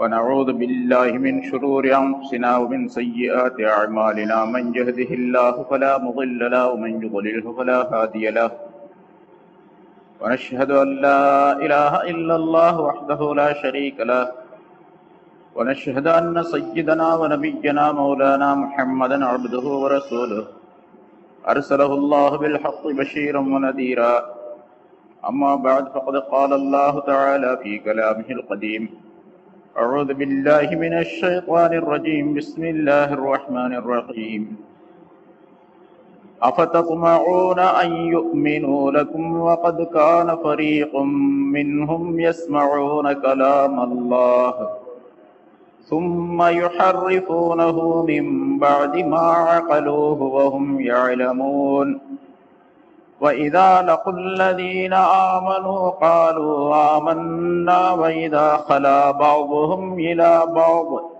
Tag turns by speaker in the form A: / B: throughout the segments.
A: ونعوذ بالله من شرور أنفسنا ومن سيئات أعمالنا من يهده الله فلا مضل له ومن يضلله فلا هادي له. ونشهد أن لا إله إلا الله وحده لا شريك له. ونشهد أن سيدنا ونبينا مولانا محمدا عبده ورسوله. أرسله الله بالحق بشيرا ونذيرا. أما بعد، فقد قال الله تعالى في كلامه القديم أعوذ بالله من الشيطان الرجيم. بسم الله الرحمن الرحيم. أفتطمعون أن يؤمنوا لكم وقد كان فريق منهم يسمعون كلام الله ثم يحرفونه من بعد ما عقلوه وهم يعلمون. وإذا لقوا الذين آمنوا قالوا آمنا وإذا خلا بعضهم إلى بعض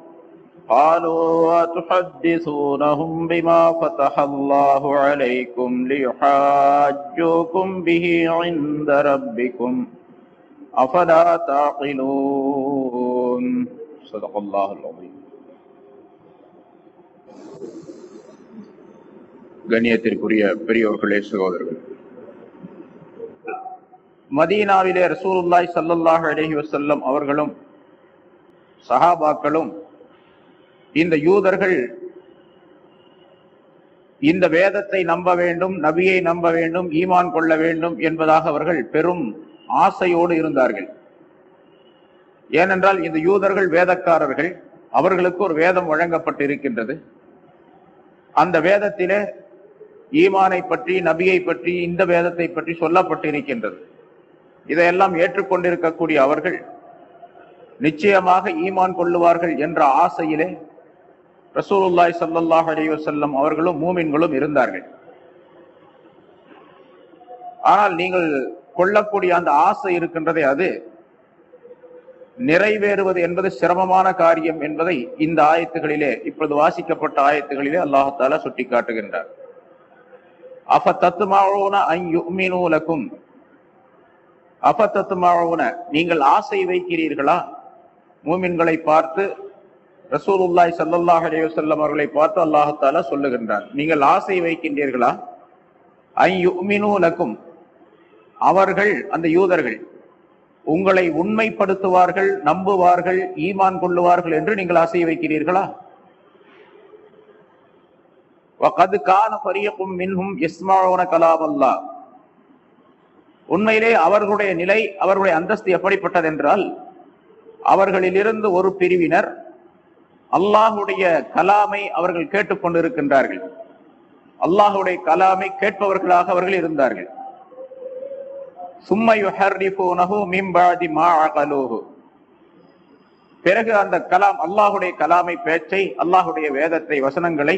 A: قالوا وتحدثونهم بما فتح الله عليكم ليحاجوكم به عند ربكم أفلا تعقلون صدق الله العظيم கண்ணியத்திற்குரிய பெரியோர்களே சகோதரர்கள் மதீனாவிலே ரசூலுல்லாய் சல்லல்லாஹு அலஹி வசல்லம் அவர்களும் சஹாபாக்களும் இந்த யூதர்கள் இந்த வேதத்தை நம்ப வேண்டும் நபியை நம்ப வேண்டும் ஈமான் கொள்ள வேண்டும் என்பதாக அவர்கள் பெரும் ஆசையோடு இருந்தார்கள். ஏனென்றால் இந்த யூதர்கள் வேதக்காரர்கள் அவர்களுக்கு ஒரு வேதம் வழங்கப்பட்டு இருக்கின்றது அந்த வேதத்திலே ஈமானை பற்றி நபியை பற்றி இந்த வேதத்தை பற்றி சொல்லப்பட்டு இருக்கின்றது இதையெல்லாம் ஏற்றுக்கொண்டிருக்கக்கூடிய அவர்கள் நிச்சயமாக ஈமான் கொள்ளுவார்கள் என்ற ஆசையிலே ரசூலுல்லாய் சல்லாஹ் அலைவசல்லம் அவர்களும் மூமின்களும் இருந்தார்கள். ஆனால் நீங்கள் கொள்ளக்கூடிய அந்த ஆசை இருக்கின்றதே அது நிறைவேறுவது என்பது சிரமமான காரியம் என்பதை இந்த ஆயத்துகளிலே இப்பொழுது வாசிக்கப்பட்ட ஆயத்துகளிலே அல்லாஹால சுட்டி காட்டுகின்றார் அஃப தத்துமாவோன ஐயுமினூலக்கும் அபத்தத்துமாவுன நீங்கள் ஆசை வைக்கிறீர்களா? மூமின்களை பார்த்து ரசூலுல்லாய் சல்லாஹ் அலையுசல்லம் அவர்களை பார்த்து அல்லாஹத்தால சொல்லுகின்றார். நீங்கள் ஆசை வைக்கின்றீர்களா? ஐயுமினூலக்கும் அவர்கள் அந்த யூதர்கள் உங்களை உண்மைப்படுத்துவார்கள் நம்புவார்கள் ஈமான் கொள்ளுவார்கள் என்று நீங்கள் ஆசை வைக்கிறீர்களா? வகது கான பரியக்கும் மின்ஹும் இஸ்மாவோன கலாவல்லா உண்மையிலே அவர்களுடைய நிலை அவர்களுடைய அந்தஸ்து எப்படிப்பட்டது என்றால் அவர்களிலிருந்து ஒரு பிரிவினர் அல்லாஹுடைய கலாமை அவர்கள் கேட்டுக்கொண்டிருக்கின்றார்கள் அல்லாஹுடைய கலாமை கேட்பவர்களாக அவர்கள் இருந்தார்கள். பிறகு அந்த கலாம் அல்லாஹுடைய கலாமை பேச்சை அல்லாஹுடைய வேதத்தை வசனங்களை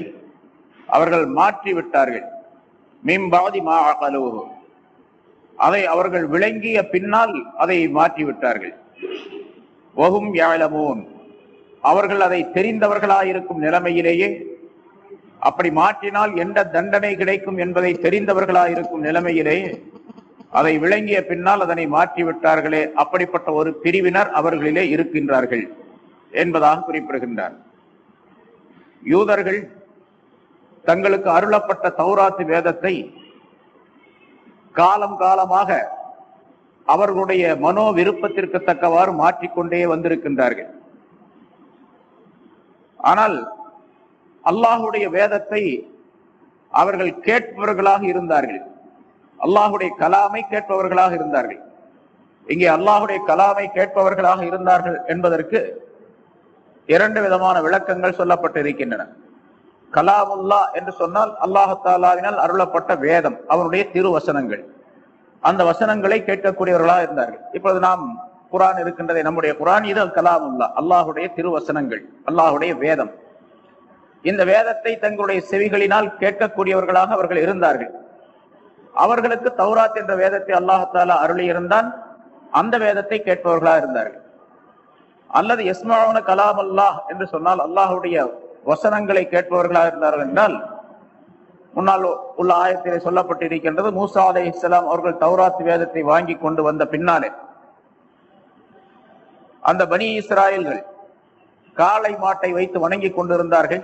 A: அவர்கள் மாற்றி விட்டார்கள் மீம்பாதி மா அகலோகு அதை அவர்கள் விளங்கிய பின்னால் அதை மாற்றி விட்டார்கள் யாழமோன் அவர்கள் அதை தெரிந்தவர்களாயிருக்கும் நிலைமையிலேயே அப்படி மாற்றினால் எந்த தண்டனை கிடைக்கும் என்பதை தெரிந்தவர்களாயிருக்கும் நிலைமையிலேயே அதை விளங்கிய பின்னால் அதனை மாற்றி விட்டார்களே அப்படிப்பட்ட ஒரு பிரிவினர் அவர்களிலே இருக்கின்றார்கள் என்பதாக குறிப்பிடுகின்றார். யூதர்கள் தங்களுக்கு அருளப்பட்ட தௌராத்து வேதத்தை காலம் காலமாக அவர்களுடைய மனோ விருப்பத்திற்கு தக்கவாறு மாற்றிக்கொண்டே வந்திருக்கின்றார்கள். ஆனால் அல்லாஹுடைய வேதத்தை அவர்கள் கேட்பவர்களாக இருந்தார்கள். அல்லாஹுடைய கலாமை கேட்பவர்களாக இருந்தார்கள். இங்கே அல்லாஹுடைய கலாமை கேட்பவர்களாக இருந்தார்கள் என்பதற்கு இரண்டு விதமான விளக்கங்கள் சொல்லப்பட்டிருக்கின்றன. கலாமுல்லா என்று சொன்னால் அல்லாஹாலாவினால் அருளப்பட்ட வேதம் அவருடைய திருவசனங்கள். அந்த வசனங்களை கேட்கக்கூடியவர்களாக இருந்தார்கள். இப்பொழுது நாம் குரான் இருக்கின்றதை நம்முடைய குரான் இது கலாமுல்லா அல்லாஹுடைய திருவசனங்கள் அல்லாஹுடைய வேதம். இந்த வேதத்தை தங்களுடைய செவிகளினால் கேட்கக்கூடியவர்களாக அவர்கள் இருந்தார்கள். அவர்களுக்கு தௌராத் என்ற வேதத்தை அல்லாஹாலா அருளி இருந்தான் அந்த வேதத்தை கேட்பவர்களாக இருந்தார்கள். அல்லது எஸ்மாவன கலாம் அல்லாஹ் என்று சொன்னால் அல்லாஹுடைய வசனங்களை கேட்பவர்களாக இருந்தார்கள் என்றால் முன்னால் உள்ள ஆயத்திலே சொல்லப்பட்டிருக்கின்றது மூசா அலை இஸ்லாம் அவர்கள் தௌராத் வேதத்தை வாங்கி கொண்டு வந்த பின்னாலே. அந்த பனி இஸ்ராயல்கள் காளை மாட்டை வைத்து வணங்கி கொண்டிருந்தார்கள்.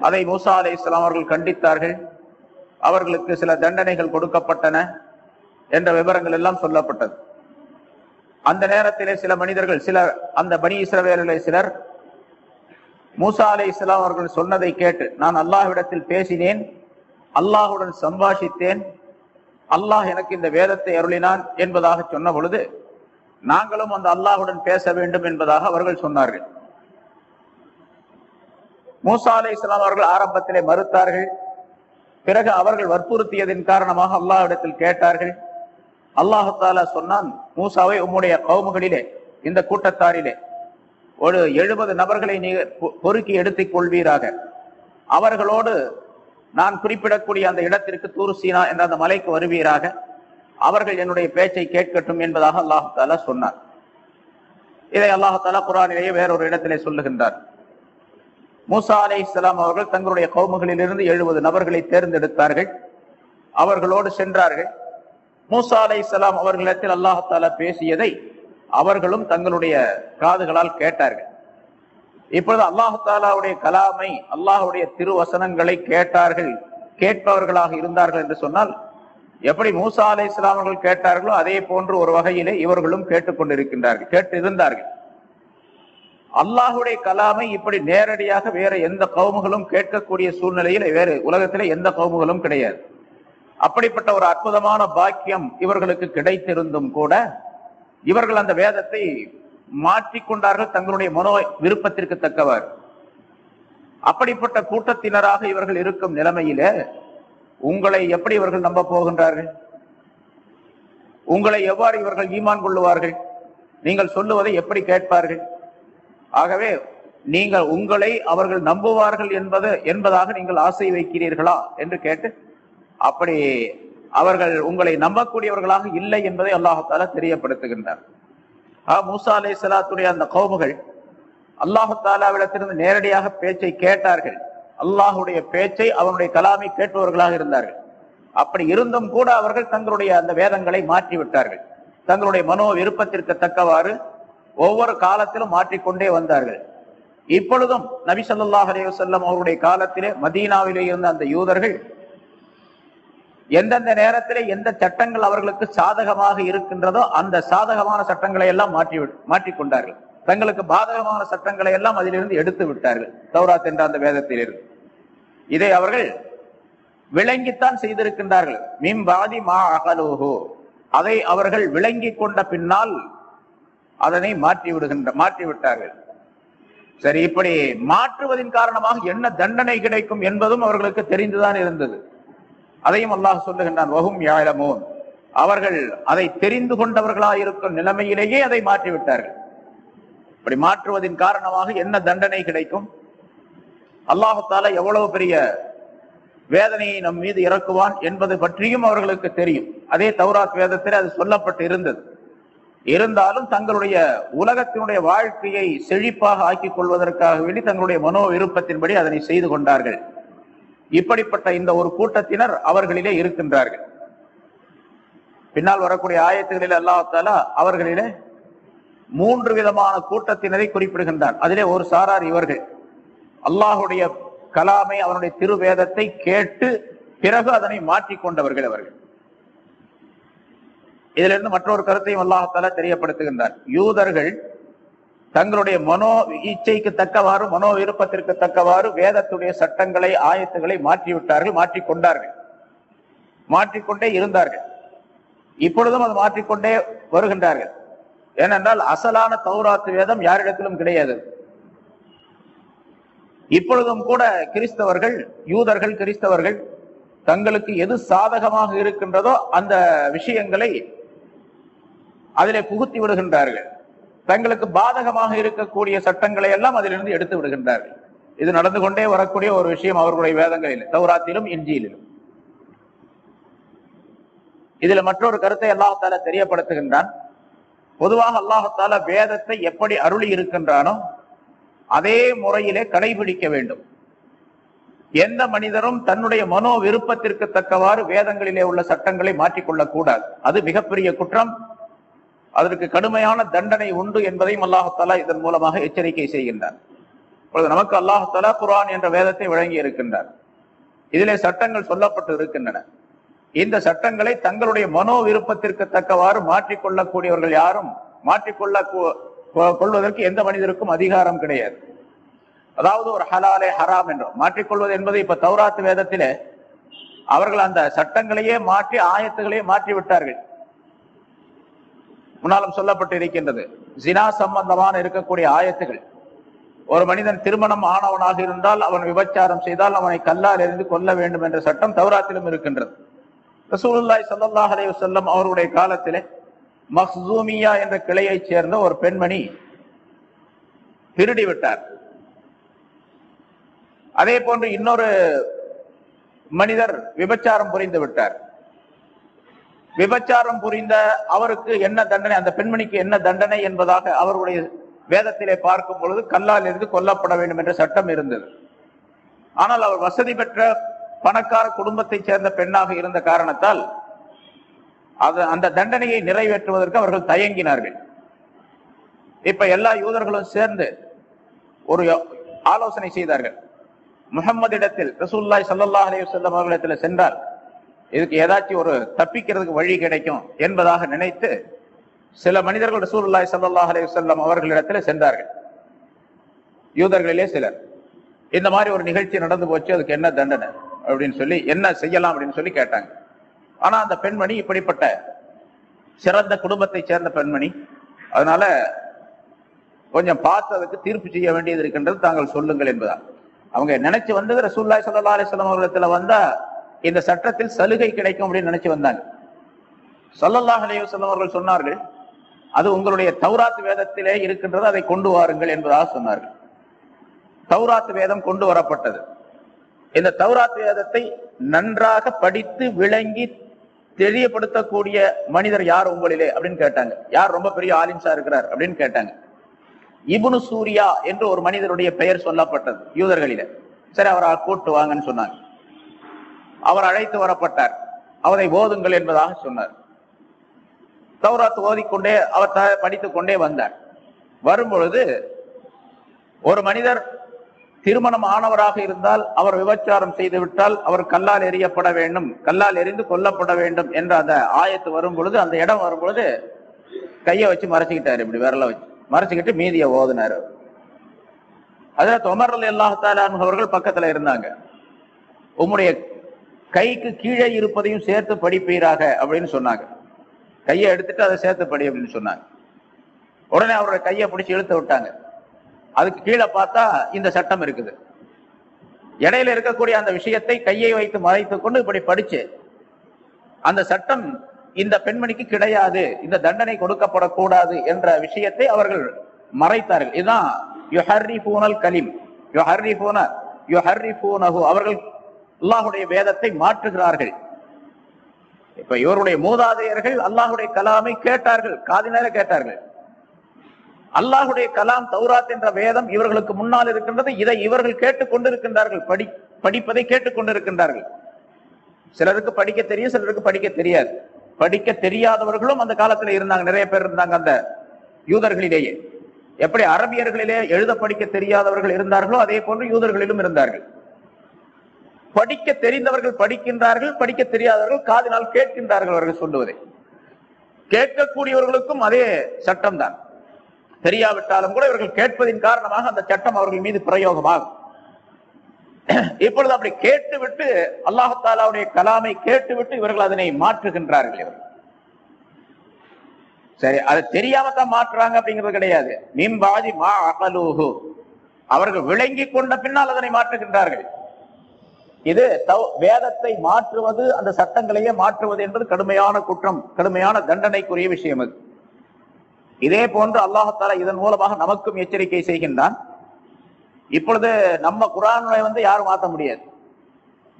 A: அதை மூசா அலை இஸ்லாம் அவர்கள் கண்டித்தார்கள். அவர்களுக்கு சில தண்டனைகள் கொடுக்கப்பட்டன என்ற விவரங்கள் எல்லாம் சொல்லப்பட்டது. அந்த நேரத்திலே சில மனிதர்கள் சிலர் அந்த பனி இஸ்ரவேலிலே சிலர் மூசா அலை இஸ்லாம் அவர்கள் சொன்னதை கேட்டு நான் அல்லாஹ்விடத்தில் பேசினேன் அல்லாஹுடன் சம்பாஷித்தேன் அல்லாஹ் எனக்கு இந்த வேதத்தை அருளினான் என்பதாக சொன்ன பொழுது நாங்களும் அந்த அல்லாஹுடன் பேச வேண்டும் என்பதாக அவர்கள் சொன்னார்கள். மூசா அலை இஸ்லாம் அவர்கள் ஆரம்பத்திலே மறுத்தார்கள். பிறகு அவர்கள் வற்புறுத்தியதின் காரணமாக அல்லாஹ்விடத்தில் கேட்டார்கள். அல்லாஹாலா சொன்னான் மூசாவை உம்முடைய கவுமுகளிலே இந்த கூட்டத்தாரிலே ஒரு எழுபது நபர்களை நீ பொ- பொறுக்கி எடுத்துக் கொள்வீராக. அவர்களோடு நான் குறிப்பிடக்கூடிய அந்த இடத்திற்கு தூர் சீனா என்ற அந்த மலைக்கு வருவீராக. அவர்கள் என்னுடைய பேச்சை கேட்கட்டும் என்பதாக அல்லாஹால தாலா சொன்னார். இதை அல்லாஹால தாலா குரானிலேயே வேறொரு இடத்திலே சொல்லுகின்றார். மூசா அலை இஸ்லாம் அவர்கள் தங்களுடைய கவுமுகளிலிருந்து எழுபது நபர்களை தேர்ந்தெடுத்தார்கள். அவர்களோடு சென்றார்கள். மூசா அலை இஸ்லாம் அவர்களிடத்தில் அல்லாஹால தாலா பேசியதை அவர்களும் தங்களுடைய காதுகளால் கேட்டார்கள். இப்பொழுது அல்லாஹாலாவுடைய கலாமை அல்லாஹுடைய திருவசனங்களை கேட்டார்கள் கேட்பவர்களாக இருந்தார்கள் என்று சொன்னால் எப்படி மூசா அலை இஸ்லாமர்கள் கேட்டார்களோ அதே போன்று ஒரு வகையிலே இவர்களும் கேட்டுக்கொண்டிருக்கின்றார்கள் கேட்டு இருந்தார்கள். அல்லாஹுடைய கலாமை இப்படி நேரடியாக வேற எந்த கவுமுகளும் கேட்கக்கூடிய சூழ்நிலையில் வேறு உலகத்திலே எந்த கவுமுகளும் கிடையாது. அப்படிப்பட்ட ஒரு அற்புதமான பாக்கியம் இவர்களுக்கு கிடைத்திருந்தும் கூட இவர்கள் அந்த வேதத்தை மாற்றிக்கொண்டார்கள் தங்களுடைய மனோ விருப்பத்திற்கு தக்கவர். அப்படிப்பட்ட கூட்டத்தினராக இவர்கள் இருக்கும் நிலைமையில உங்களை எப்படி இவர்கள் நம்ப போகின்றார்கள்? உங்களை எவ்வாறு இவர்கள் ஈமான் கொள்ளுவார்கள்? நீங்கள் சொல்லுவதை எப்படி கேட்பார்கள்? ஆகவே நீங்கள் உங்களை அவர்கள் நம்புவார்கள் என்பது என்பதாக நீங்கள் ஆசை வைக்கிறீர்களா? என்று கேட்டு அப்படி அவர்கள் உங்களை நம்பக்கூடியவர்களாக இல்லை என்பதை அல்லாஹால தெரியப்படுத்துகின்றார். ஆ மூசா அலை சலாத்துடைய அந்த கௌமுகள் அல்லாஹாலாவிடத்திலிருந்து நேரடியாக பேச்சை கேட்டார்கள். அல்லாஹுடைய பேச்சை அவனுடைய கலாமை கேட்பவர்களாக இருந்தார்கள். அப்படி இருந்தும் கூட அவர்கள் தங்களுடைய அந்த வேதங்களை மாற்றி விட்டார்கள் தங்களுடைய மனோ விருப்பத்திற்கு தக்கவாறு ஒவ்வொரு காலத்திலும் மாற்றிக்கொண்டே வந்தார்கள். இப்பொழுதும் நபி சொல்லாஹ் அலைஹி அவருடைய காலத்திலே மதீனாவிலே இருந்த அந்த யூதர்கள் எந்தெந்த நேரத்திலே எந்த சட்டங்கள் அவர்களுக்கு சாதகமாக இருக்கின்றதோ அந்த சாதகமான சட்டங்களை எல்லாம் மாற்றி விட்- மாற்றிக்கொண்டார்கள். தங்களுக்கு பாதகமான சட்டங்களை எல்லாம் அதிலிருந்து எடுத்து விட்டார்கள். தௌராத் என்ற அந்த வேதத்திலிருந்து. இதை அவர்கள் விளங்கித்தான் செய்திருக்கின்றார்கள். மீம்பாதி மா அகலோஹோ. அதை அவர்கள் விளங்கி கொண்ட பின்னால் அதனை மாற்றி விடுகின்ற மாற்றி விட்டார்கள். சரி இப்படி மாற்றுவதின் காரணமாக என்ன தண்டனை கிடைக்கும் என்பதும் அவர்களுக்கு தெரிந்துதான் இருந்தது. அதையும் அல்லாஹ் சொல்லுகின்றான் வகும் யாழமோன் அவர்கள் அதை தெரிந்து கொண்டவர்களாக இருக்கும் நிலைமையிலேயே அதை மாற்றிவிட்டார்கள். இப்படி மாற்றுவதின் காரணமாக என்ன தண்டனை கிடைக்கும்? அல்லாஹத்தால எவ்வளவு பெரிய வேதனையை நம் மீது இறக்குவான் என்பது பற்றியும் அவர்களுக்கு தெரியும். அதே தௌராத் வேதத்தில் அது சொல்லப்பட்டு இருந்தது. இருந்தாலும் தங்களுடைய உலகத்தினுடைய வாழ்க்கையை செழிப்பாக ஆக்கிக் கொள்வதற்காக வேண்டி தங்களுடைய மனோ விருப்பத்தின்படி அதனை செய்து கொண்டார்கள். இப்படிப்பட்ட இந்த ஒரு கூட்டத்தினர் அவர்களிலே இருக்கின்றார்கள். பின்னால் வரக்கூடிய ஆயத்துகளில் அல்லாஹால அவர்களிலே மூன்று விதமான கூட்டத்தினரை குறிப்பிடுகின்றான். அதிலே ஒரு சாரார் இவர்கள். அல்லாஹுடைய கலாமை அவனுடைய திருவேதத்தை கேட்டு பிறகு அதனை மாற்றிக்கொண்டவர்கள் அவர்கள். இதிலிருந்து மற்றொரு கருத்தையும் அல்லாஹால தெரியப்படுத்துகின்றார் யூதர்கள் தங்களுடைய மனோ இச்சைக்கு தக்கவாறு மனோ விருப்பத்திற்கு தக்கவாறு வேதத்துடைய சட்டங்களை ஆயத்துகளை மாற்றிவிட்டார்கள் மாற்றிக் கொண்டார்கள் மாற்றிக்கொண்டே இருந்தார்கள். இப்பொழுதும் அது மாற்றிக்கொண்டே வருகின்றார்கள். ஏனென்றால் அசலான தௌராத்து வேதம் யாரிடத்திலும் கிடையாது. இப்பொழுதும் கூட கிறிஸ்தவர்கள் யூதர்கள் கிறிஸ்தவர்கள் தங்களுக்கு எது சாதகமாக இருக்கின்றதோ அந்த விஷயங்களை அதிலே புகுத்தி விடுகின்றார்கள். தங்களுக்கு பாதகமாக இருக்கக்கூடிய சட்டங்களை எல்லாம் அதிலிருந்து எடுத்து விடுகின்றார்கள். இது நடந்து கொண்டே வரக்கூடிய ஒரு விஷயம் அவர்களுடைய வேதங்களில் சௌராத்திலும் இஞ்சியிலும். இதுல மற்றொரு கருத்தை அல்லாஹால தெரியப்படுத்துகின்றான். பொதுவாக அல்லாஹால வேதத்தை எப்படி அருளி இருக்கின்றானோ அதே முறையிலே கடைபிடிக்க வேண்டும். எந்த மனிதரும் தன்னுடைய மனோ விருப்பத்திற்கு தக்கவாறு வேதங்களிலே உள்ள சட்டங்களை மாற்றிக்கொள்ளக்கூடாது. அது மிகப்பெரிய குற்றம். அதற்கு கடுமையான தண்டனை உண்டு என்பதையும் அல்லாஹாலா இதன் மூலமாக எச்சரிக்கை செய்கின்றார். இப்பொழுது நமக்கு அல்லாஹாலா குரான் என்ற வேதத்தை வழங்கி இருக்கின்றார். இதிலே சட்டங்கள் சொல்லப்பட்டு இருக்கின்றன. இந்த சட்டங்களை தங்களுடைய மனோ விருப்பத்திற்கு தக்கவாறு மாற்றிக்கொள்ளக்கூடியவர்கள் யாரும் மாற்றிக்கொள்ள கொள்வதற்கு எந்த மனிதருக்கும் அதிகாரம் கிடையாது. அதாவது ஒரு ஹலாலே ஹராம் என்றும் மாற்றிக்கொள்வது என்பது இப்ப தௌராத் வேதத்திலே அவர்கள் அந்த சட்டங்களையே மாற்றி ஆயத்துகளையே மாற்றி விட்டார்கள் முன்னாலும் சொல்லப்பட்டு இருக்கின்றது ஜினா சம்பந்தமான இருக்கக்கூடிய ஆயத்துகள். ஒரு மனிதன் திருமணம் ஆனவனாக இருந்தால் அவன் விபச்சாரம் செய்தால் அவனை கல்லால் எறிந்து கொல்ல வேண்டும் என்ற சட்டம் தௌராத்திலும் இருக்கின்றது. ரசூலுல்லாய் சல்லாஹ் அலைஹி வஸல்லம் அவருடைய காலத்திலே மக்சூமியா என்ற கிளையைச் சேர்ந்த ஒரு பெண்மணி திருடி விட்டார். அதே போன்று இன்னொரு மனிதர் விபச்சாரம் புரிந்து விட்டார். விபச்சாரம் புரிந்த அவருக்கு என்ன தண்டனை அந்த பெண்மணிக்கு என்ன தண்டனை என்பதாக அவருடைய வேதத்திலே பார்க்கும் பொழுது கல்லால் இருந்து கொல்லப்பட வேண்டும் என்ற சட்டம் இருந்தது. ஆனால் அவர் வசதி பெற்ற பணக்கார குடும்பத்தைச் சேர்ந்த பெண்ணாக இருந்த காரணத்தால் அது அந்த தண்டனையை நிறைவேற்றுவதற்கு அவர்கள் தயங்கினார்கள். இப்ப எல்லா யூதர்களும் சேர்ந்து ஒரு ஆலோசனை செய்தார்கள். முகம்மதிடத்தில் ரசூல்லாய் ஸல்லல்லாஹு அலி வஸல்லம் அவர்களிடத்தில் சென்றார். இதுக்கு ஏதாச்சும் ஒரு தப்பிக்கிறதுக்கு வழி கிடைக்கும் என்பதாக நினைத்து சில மனிதர்கள் ரசூல்லாய் சல்லாஹ் அலி வல்லம் அவர்களிடத்தில் சென்றார்கள். யூதர்களிலே சிலர். இந்த மாதிரி ஒரு நிகழ்ச்சி நடந்து போச்சு அதுக்கு என்ன தண்டனை அப்படின்னு சொல்லி என்ன செய்யலாம் அப்படின்னு சொல்லி கேட்டாங்க. ஆனா அந்த பெண்மணி இப்படிப்பட்ட சிறந்த குடும்பத்தை சேர்ந்த பெண்மணி அதனால கொஞ்சம் பார்த்து அதுக்கு தீர்ப்பு செய்ய வேண்டியது இருக்கின்றது தாங்கள் சொல்லுங்கள் என்பதால். அவங்க நினைச்சு வந்தது ரசூல்லாய் சல்லா அலிஸ்லாம் அவர்களிடத்துல வந்தா இந்த சட்டத்தில் சலுகை கிடைக்கும் அப்படின்னு நினைச்சு வந்தாங்க. சல்லல்லாஹ் அலைஹி அவர்கள் சொன்னார்கள் அது உங்களுடைய தௌராத் வேதத்திலே இருக்கின்றது அதை கொண்டு வாருங்கள் என்பதாக சொன்னார்கள். தௌராத் வேதம் கொண்டு வரப்பட்டது. இந்த தௌராத் வேதத்தை நன்றாக படித்து விளங்கி தெரியப்படுத்தக்கூடிய மனிதர் யார் உங்களிலே அப்படின்னு கேட்டாங்க. யார் ரொம்ப பெரிய ஆலிம்ஸா இருக்கிறார் அப்படின்னு கேட்டாங்க. இபுனு சூரியா என்று ஒரு மனிதருடைய பெயர் சொல்லப்பட்டது யூதர்களில. சரி அவரை கூட்டு வாங்கன்னு சொன்னாங்க. அவர் அழைத்து வரப்பட்டார். அவரை ஓதுங்கள் என்பதாக சொன்னார். தௌராத் ஓதிக்கொண்டே அவர் த- படித்துக் கொண்டே வந்தார். வரும்பொழுது ஒரு மனிதர் திருமணம் ஆனவராக இருந்தால் அவர் விபச்சாரம் செய்துவிட்டால் அவர் கல்லால் எறியப்பட வேண்டும் கல்லால் எறிந்து கொல்லப்பட வேண்டும் என்ற அந்த ஆயத்து வரும் பொழுது அந்த இடம் வரும் பொழுது கையை வச்சு மறைச்சிக்கிட்டார் இப்படி விரல வச்சு. மறைச்சிக்கிட்டு மீதியை ஓதுனாரு அதுல தொமரல் எல்லாத்தாலான் அவர்கள் பக்கத்துல இருந்தாங்க. உம்முடைய கைக்கு கீழே இருப்பதையும் சேர்த்து படிப்பீராக அப்படின்னு சொன்னாங்க. கையை எடுத்துட்டு அதை சேர்த்து படி அப்படின்னு சொன்னாங்க. உடனே அவருடைய கையை பிடிச்சி இழுத்து விட்டாங்க. அதுக்கு கீழே பார்த்தா இந்த சட்டம் இருக்குது. இடையில இருக்கக்கூடிய அந்த விஷயத்தை கையை வைத்து மறைத்து கொண்டு இப்படி படிச்சு அந்த சட்டம் இந்த பெண்மணிக்கு கிடையாது இந்த தண்டனை கொடுக்கப்படக்கூடாது என்ற விஷயத்தை அவர்கள் மறைத்தார்கள். இதுதான் யுஹர்ரிஃபூனல் கலிம். யுஹர்ரிஃபூன யுஹர்ரிஃபூனஹு. அவர்கள் அல்லாஹுடைய வேதத்தை மாற்றுகிறார்கள். இப்ப இவருடைய மூதாதையர்கள் அல்லாஹுடைய கலாமை கேட்டார்கள் காதினர கேட்டார்கள். அல்லாஹுடைய கலாம் தௌராத் என்ற வேதம் இவர்களுக்கு முன்னால் இருக்கின்றது இதை இவர்கள் கேட்டுக் கொண்டிருக்கின்றார்கள் படி படிப்பதை கேட்டுக் கொண்டிருக்கின்றார்கள். சிலருக்கு படிக்க தெரியும் சிலருக்கு படிக்க தெரியாது. படிக்க தெரியாதவர்களும் அந்த காலத்துல இருந்தாங்க நிறைய பேர் இருந்தாங்க அந்த யூதர்களிலேயே. எப்படி அரபியர்களிலே எழுத படிக்க தெரியாதவர்கள் இருந்தார்களோ அதே போன்று யூதர்களிலும் இருந்தார்கள். படிக்க தெரிந்தவர்கள் படிக்கின்றார்கள் படிக்க தெரியாதவர்கள் காதினால் கேட்கின்றார்கள் அவர்கள் சொல்லுவதை. கேட்கக்கூடியவர்களுக்கும் அதே சட்டம் தான் தெரியாவிட்டாலும் கூட இவர்கள் கேட்பதின் காரணமாக அந்த சட்டம் அவர்கள் மீது பிரயோகமாகும். இப்பொழுது அப்படி கேட்டுவிட்டு அல்லாஹாலாவுடைய கலாமை கேட்டுவிட்டு இவர்கள் அதனை மாற்றுகின்றார்கள் இவர்கள். சரி அதை தெரியாம தான் மாற்றுறாங்க அப்படிங்கிறது கிடையாது. மீம்பாதி மா அகலூஹு. அவர்கள் விளங்கி கொண்ட பின்னால் அதனை மாற்றுகின்றார்கள். இது தவ- வேதத்தை மாற்றுவது அந்த சட்டங்களையே மாற்றுவது என்பது கடுமையான குற்றம் கடுமையான தண்டனைக்குரிய விஷயம் அது. இதே போன்று அல்லாஹால இதன் மூலமாக நமக்கும் எச்சரிக்கை செய்கின்றான். இப்பொழுது நம்ம குரானை வந்து யாரும் மாத்த முடியாது.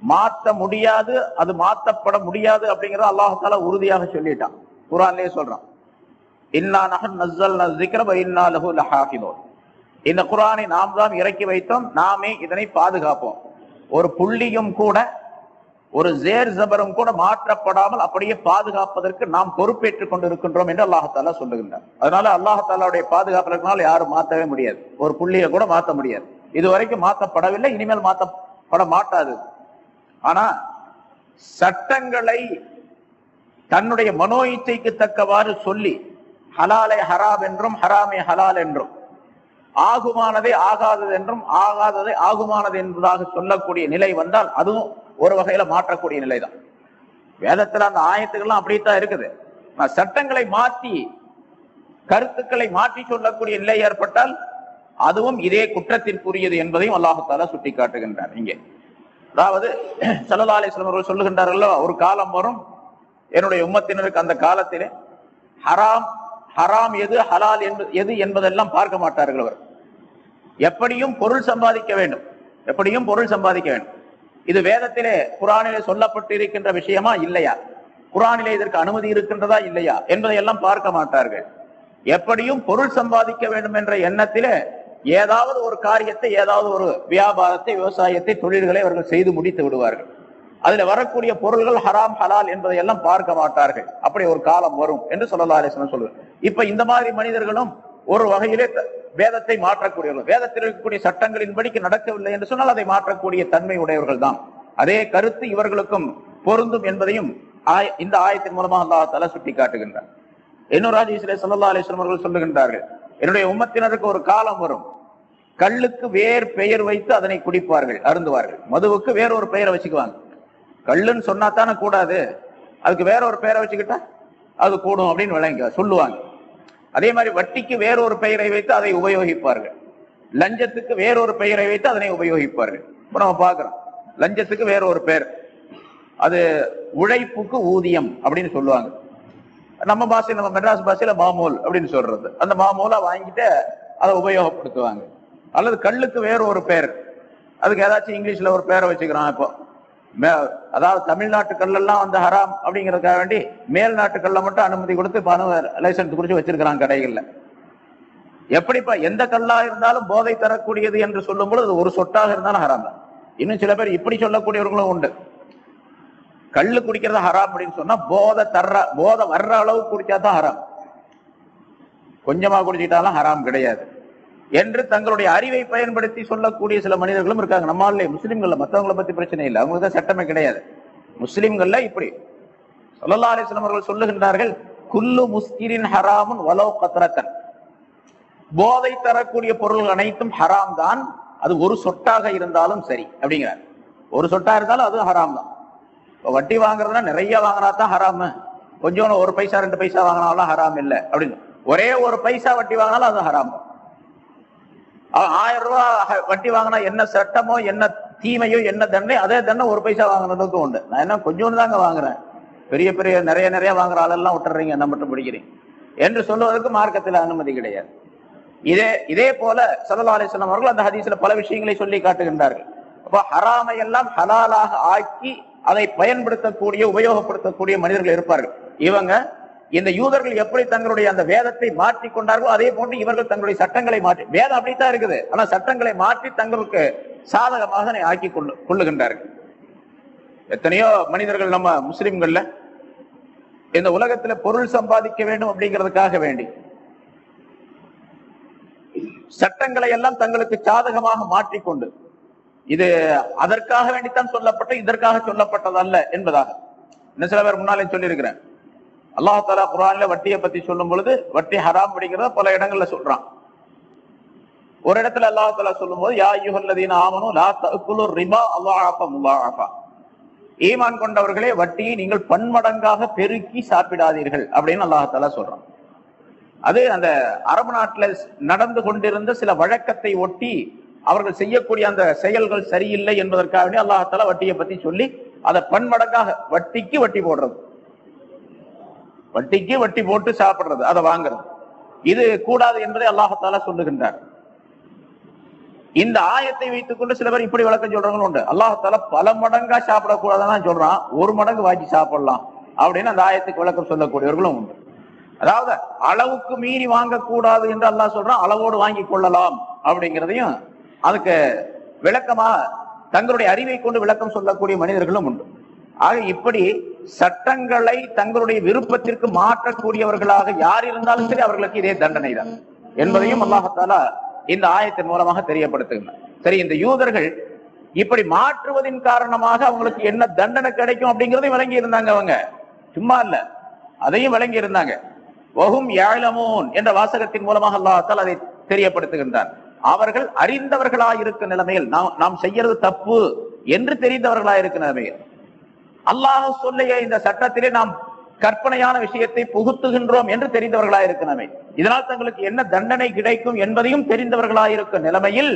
A: மாத்த முடியாது அது மாத்தப்பட முடியாது அப்படிங்கறத அல்லாஹால உறுதியாக சொல்லிட்டான். குரான்லயே சொல்றான். இன்னா நகன் நஸ்ஸல்னா ذிக்ர இன்னா லஹு இந்த குரானை நாம் தான் இறக்கி வைத்தோம் நாமே இதனை பாதுகாப்போம். ஒரு புள்ளியும் கூட ஒரு ஜேர் ஜபரும் கூட மாற்றப்படாமல் அப்படியே பாதுகாப்பதற்கு நாம் பொறுப்பேற்றுக் கொண்டிருக்கின்றோம் என்று அல்லாஹாலா சொல்லுகின்றார் அதனால அல்லாஹாலாவுடைய பாதுகாப்பு இருக்கனால யாரும் மாற்றவே முடியாது. ஒரு புள்ளியை கூட மாற்ற முடியாது. இதுவரைக்கும் மாற்றப்படவில்லை இனிமேல் மாற்றப்பட மாட்டாது. ஆனா சட்டங்களை தன்னுடைய மனோ இச்சைக்கு தக்கவாறு சொல்லி ஹலாலை ஹராம் என்றும் ஹராமை ஹலால் என்றும் ஆகுமானதை ஆகாதது என்றும் ஆகாததை ஆகுமானது என்பதாக சொல்லக்கூடிய நிலை வந்தால் அதுவும் ஒரு வகையில மாற்றக்கூடிய நிலைதான். வேதத்துல அந்த ஆயத்துக்கள்லாம் அப்படித்தான் இருக்குது. சட்டங்களை மாற்றி கருத்துக்களை மாற்றி சொல்லக்கூடிய நிலை ஏற்பட்டால் அதுவும் இதே குற்றத்திற்குரியது என்பதையும் அல்லாஹால சுட்டி காட்டுகின்றார் இங்கே. அதாவது சல்லா அவர்கள் சொல்லுகின்றார்களோ ஒரு காலம் வரும் என்னுடைய உம்மத்தினருக்கு அந்த காலத்திலே ஹராம் ஹராம் எது ஹலால் என்பது எது என்பதெல்லாம் பார்க்க மாட்டார்கள் அவர். எப்படியும் பொருள் சம்பாதிக்க வேண்டும். எப்படியும் பொருள் சம்பாதிக்க வேண்டும். இது வேதத்திலே குரானிலே சொல்லப்பட்டு இருக்கின்ற விஷயமா இல்லையா? குரானிலே இதற்கு அனுமதி இருக்கின்றதா இல்லையா? என்பதை எல்லாம் பார்க்க மாட்டார்கள். எப்படியும் பொருள் சம்பாதிக்க வேண்டும் என்ற எண்ணத்திலே ஏதாவது ஒரு காரியத்தை ஏதாவது ஒரு வியாபாரத்தை விவசாயத்தை தொழில்களை அவர்கள் செய்து முடித்து விடுவார்கள். அதுல வரக்கூடிய பொருள்கள் ஹராம் ஹலால் என்பதை எல்லாம் பார்க்க மாட்டார்கள். அப்படி ஒரு காலம் வரும் என்று சொல்லலா அலிஸ்லாம் சொல்லுவார். இப்ப இந்த மாதிரி மனிதர்களும் ஒரு வகையிலே வேதத்தை மாற்றக்கூடியவர்கள். வேதத்தில் இருக்கக்கூடிய சட்டங்களின்படிக்கு நடக்கவில்லை என்று சொன்னால் அதை மாற்றக்கூடிய தன்மை உடையவர்கள் தான். அதே கருத்து இவர்களுக்கும் பொருந்தும் என்பதையும் ஆய- இந்த ஆயத்தின் மூலமாக அல்லா தலா சுட்டி காட்டுகின்றார் இன்னொரு ஹதீஸிலே சல்லா அலைஹி அவர்கள் சொல்லுகின்றார்கள் என்னுடைய உம்மத்தினருக்கு ஒரு காலம் வரும். கல்லுக்கு வேர் பெயர் வைத்து அதனை குடிப்பார்கள் அருந்துவார்கள். மதுவுக்கு வேற ஒரு பெயரை வச்சுக்குவாங்க. கல்லுன்னு சொன்னா தானே கூடாது? அதுக்கு வேற ஒரு பெயரை வச்சுக்கிட்டா அது கூடும் அப்படின்னு விளங்க சொல்லுவாங்க. அதே மாதிரி வட்டிக்கு வேறொரு பெயரை வைத்து அதை உபயோகிப்பார்கள். லஞ்சத்துக்கு வேறொரு பெயரை வைத்து அதனை உபயோகிப்பார்கள். இப்போ நம்ம பார்க்குறோம். லஞ்சத்துக்கு வேறொரு பெயர். அது உழைப்புக்கு ஊதியம் அப்படின்னு சொல்லுவாங்க. நம்ம பாஷையில் நம்ம மெட்ராஸ் பாஷையில் மாமூல் அப்படின்னு சொல்றது. அந்த மாமூலா வாங்கிட்டு அதை உபயோகப்படுத்துவாங்க. அல்லது கல்லுக்கு வேற ஒரு பெயர். அதுக்கு ஏதாச்சும் இங்கிலீஷ்ல ஒரு பேரை வச்சுக்கிறான் இப்போ. அதாவது தமிழ்நாட்டு கல்லெல்லாம் வந்து ஹராம் அப்படிங்கிறதுக்காக வேண்டி மேல் நாட்டு கல்ல மட்டும் அனுமதி கொடுத்து பணம் லைசன்ஸ் குறிச்சு வச்சிருக்கிறாங்க கடைகள்ல. எப்படிப்பா எந்த கல்லா இருந்தாலும் போதை தரக்கூடியது என்று சொல்லும் பொழுது ஒரு சொட்டாக இருந்தாலும் ஹராம் தான். இன்னும் சில பேர் இப்படி சொல்லக்கூடியவர்களும் உண்டு. கல்லு குடிக்கிறது ஹராம் அப்படின்னு சொன்னா போதை தர்ற போதை வர்ற அளவு குடிச்சா தான் ஹராம். கொஞ்சமா குடிச்சிட்டாலும் ஹராம் கிடையாது. என்று தங்களுடைய அறிவை பயன்படுத்தி சொல்லக்கூடிய சில மனிதர்களும் இருக்காங்க. நம்மாலே முஸ்லிம்கள்ல மத்தவங்கள பத்தி பிரச்சனை இல்லை. அவங்களுக்கு தான் சட்டமே கிடையாது. முஸ்லீம்கள்ல இப்படி. சொல்லலாலே அலைஹி அவர்கள் சொல்லுகின்றார்கள் குல்லு முஸ்கிரின் ஹராமுன் வலோ கத்ரத்தன். போதை தரக்கூடிய பொருள்கள் அனைத்தும் ஹராம் தான். அது ஒரு சொட்டாக இருந்தாலும் சரி அப்படிங்கிறார். ஒரு சொட்டா இருந்தாலும் அது ஹராம் தான். இப்ப வட்டி வாங்குறதுனா நிறைய வாங்கினா தான் ஹராமு. கொஞ்சம் ஒரு பைசா ரெண்டு பைசா வாங்கினாலும் ஹராம் இல்லை அப்படின்னு. ஒரே ஒரு பைசா வட்டி வாங்கினாலும் அது ஹராம் தான். ஆயிரம் ரூபாய் வட்டி வாங்கினா என்ன சட்டமோ என்ன தீமையோ என்ன தண்டனை அதே தண்டனை ஒரு பைசா வாங்குறதுக்கும் உண்டு. நான் என்ன கொஞ்சோண்டு தாங்க வாங்குறேன். பெரிய பெரிய நிறைய நிறைய வாங்குற ஆளெல்லாம் விட்டுறீங்க என்ன மட்டும் பிடிக்கிறீங்க? என்று சொல்வதற்கு மார்க்கத்தில் அனுமதி கிடையாது. இதே இதே போல சல்லா அலிஸ்லாம் அவர்கள் அந்த ஹதீஸ்ல பல விஷயங்களை சொல்லி காட்டுகின்றார்கள். அப்போ ஹராமை எல்லாம் ஹலாலாக ஆக்கி அதை பயன்படுத்தக்கூடிய உபயோகப்படுத்தக்கூடிய மனிதர்கள் இருப்பார்கள். இவங்க இந்த யூதர்கள் எப்படி தங்களுடைய அந்த வேதத்தை மாற்றி கொண்டார்களோ அதே போன்று இவர்கள் தங்களுடைய சட்டங்களை மாற்றி வேதம் அப்படித்தான் இருக்குது. ஆனா சட்டங்களை மாற்றி தங்களுக்கு சாதகமாக ஆக்கி கொள்ளு கொள்ளுகின்றார்கள். எத்தனையோ மனிதர்கள் நம்ம முஸ்லிம்கள்ல இந்த உலகத்துல பொருள் சம்பாதிக்க வேண்டும் அப்படிங்கிறதுக்காக வேண்டி சட்டங்களை எல்லாம் தங்களுக்கு சாதகமாக மாற்றிக்கொண்டு இது அதற்காக வேண்டித்தான் சொல்லப்பட்ட இதற்காக சொல்லப்பட்டதல்ல என்பதாக. இன்னும் சில பேர் முன்னாலே சொல்லியிருக்கிறேன். அல்லாஹ் குரான்ல வட்டியை பத்தி சொல்லும் பொழுது வட்டி ஹராம் அப்படிங்கிறத பல இடங்கள்ல சொல்றான். ஒரு இடத்துல அல்லாஹ் சொல்லும் போது யா யுகல்லதீன ஆமனும் லா தகுலு ரிபா அல்லாஹா முல்லாஹா ஈமான் கொண்டவர்களே வட்டியை நீங்கள் பன்மடங்காக பெருக்கி சாப்பிடாதீர்கள் அப்படின்னு அல்லாஹ் சொல்றான். அது அந்த அரபு நாட்டுல நடந்து கொண்டிருந்த சில வழக்கத்தை ஒட்டி அவர்கள் செய்யக்கூடிய அந்த செயல்கள் சரியில்லை என்பதற்காகவே வேண்டி அல்லாஹால வட்டியை பத்தி சொல்லி அதை பன்மடங்காக வட்டிக்கு வட்டி போடுறது. வட்டிக்கு வட்டி போட்டு சாப்பிடுறது அதை வாங்குறது. இது கூடாது என்பதை அல்லாஹால சொல்லுகின்றார். இந்த ஆயத்தை வைத்துக் கொண்டு சில பேர் இப்படி விளக்கம் சொல்றவங்களும் உண்டு. அல்லாஹால பல மடங்கா சாப்பிடக்கூடாதுன்னு சொல்றான். ஒரு மடங்கு வாங்கி சாப்பிடலாம் அப்படின்னு அந்த ஆயத்துக்கு விளக்கம் சொல்லக்கூடியவர்களும் உண்டு. அதாவது அளவுக்கு மீறி வாங்கக்கூடாது என்று அல்லாஹ் சொல்றான். அளவோடு வாங்கி கொள்ளலாம் அப்படிங்கிறதையும் அதுக்கு விளக்கமா தங்களுடைய அறிவை கொண்டு விளக்கம் சொல்லக்கூடிய மனிதர்களும் உண்டு. ஆக இப்படி சட்டங்களை தங்களுடைய விருப்பத்திற்கு மாற்றக்கூடியவர்களாக யார் இருந்தாலும் சரி அவர்களுக்கு இதே தண்டனை தான் என்பதையும் அல்லாஹத்தாலா இந்த ஆயத்தின் மூலமாக தெரியப்படுத்துகின்றனர் சரி இந்த யூதர்கள் இப்படி மாற்றுவதின் காரணமாக அவங்களுக்கு என்ன தண்டனை கிடைக்கும் அப்படிங்கறதையும் விளங்கி இருந்தாங்க அவங்க. சும்மா இல்ல. அதையும் விளங்கி இருந்தாங்க வகும் ஏழமோன் என்ற வாசகத்தின் மூலமாக அல்லாஹால் அதை தெரியப்படுத்துகின்றார் அவர்கள் அறிந்தவர்களாயிருக்க நிலைமையில் நாம் நாம் செய்யறது தப்பு என்று தெரிந்தவர்களாயிருக்க நிலைமையில் அல்லாஹ் சொல்லிய இந்த சட்டத்திலே நாம் கற்பனையான விஷயத்தை புகுத்துகின்றோம் என்று தெரிந்தவர்களா இருக்க நிலைமை இதனால் தங்களுக்கு என்ன தண்டனை கிடைக்கும் என்பதையும் தெரிந்தவர்களாய் இருக்கும் நிலைமையில்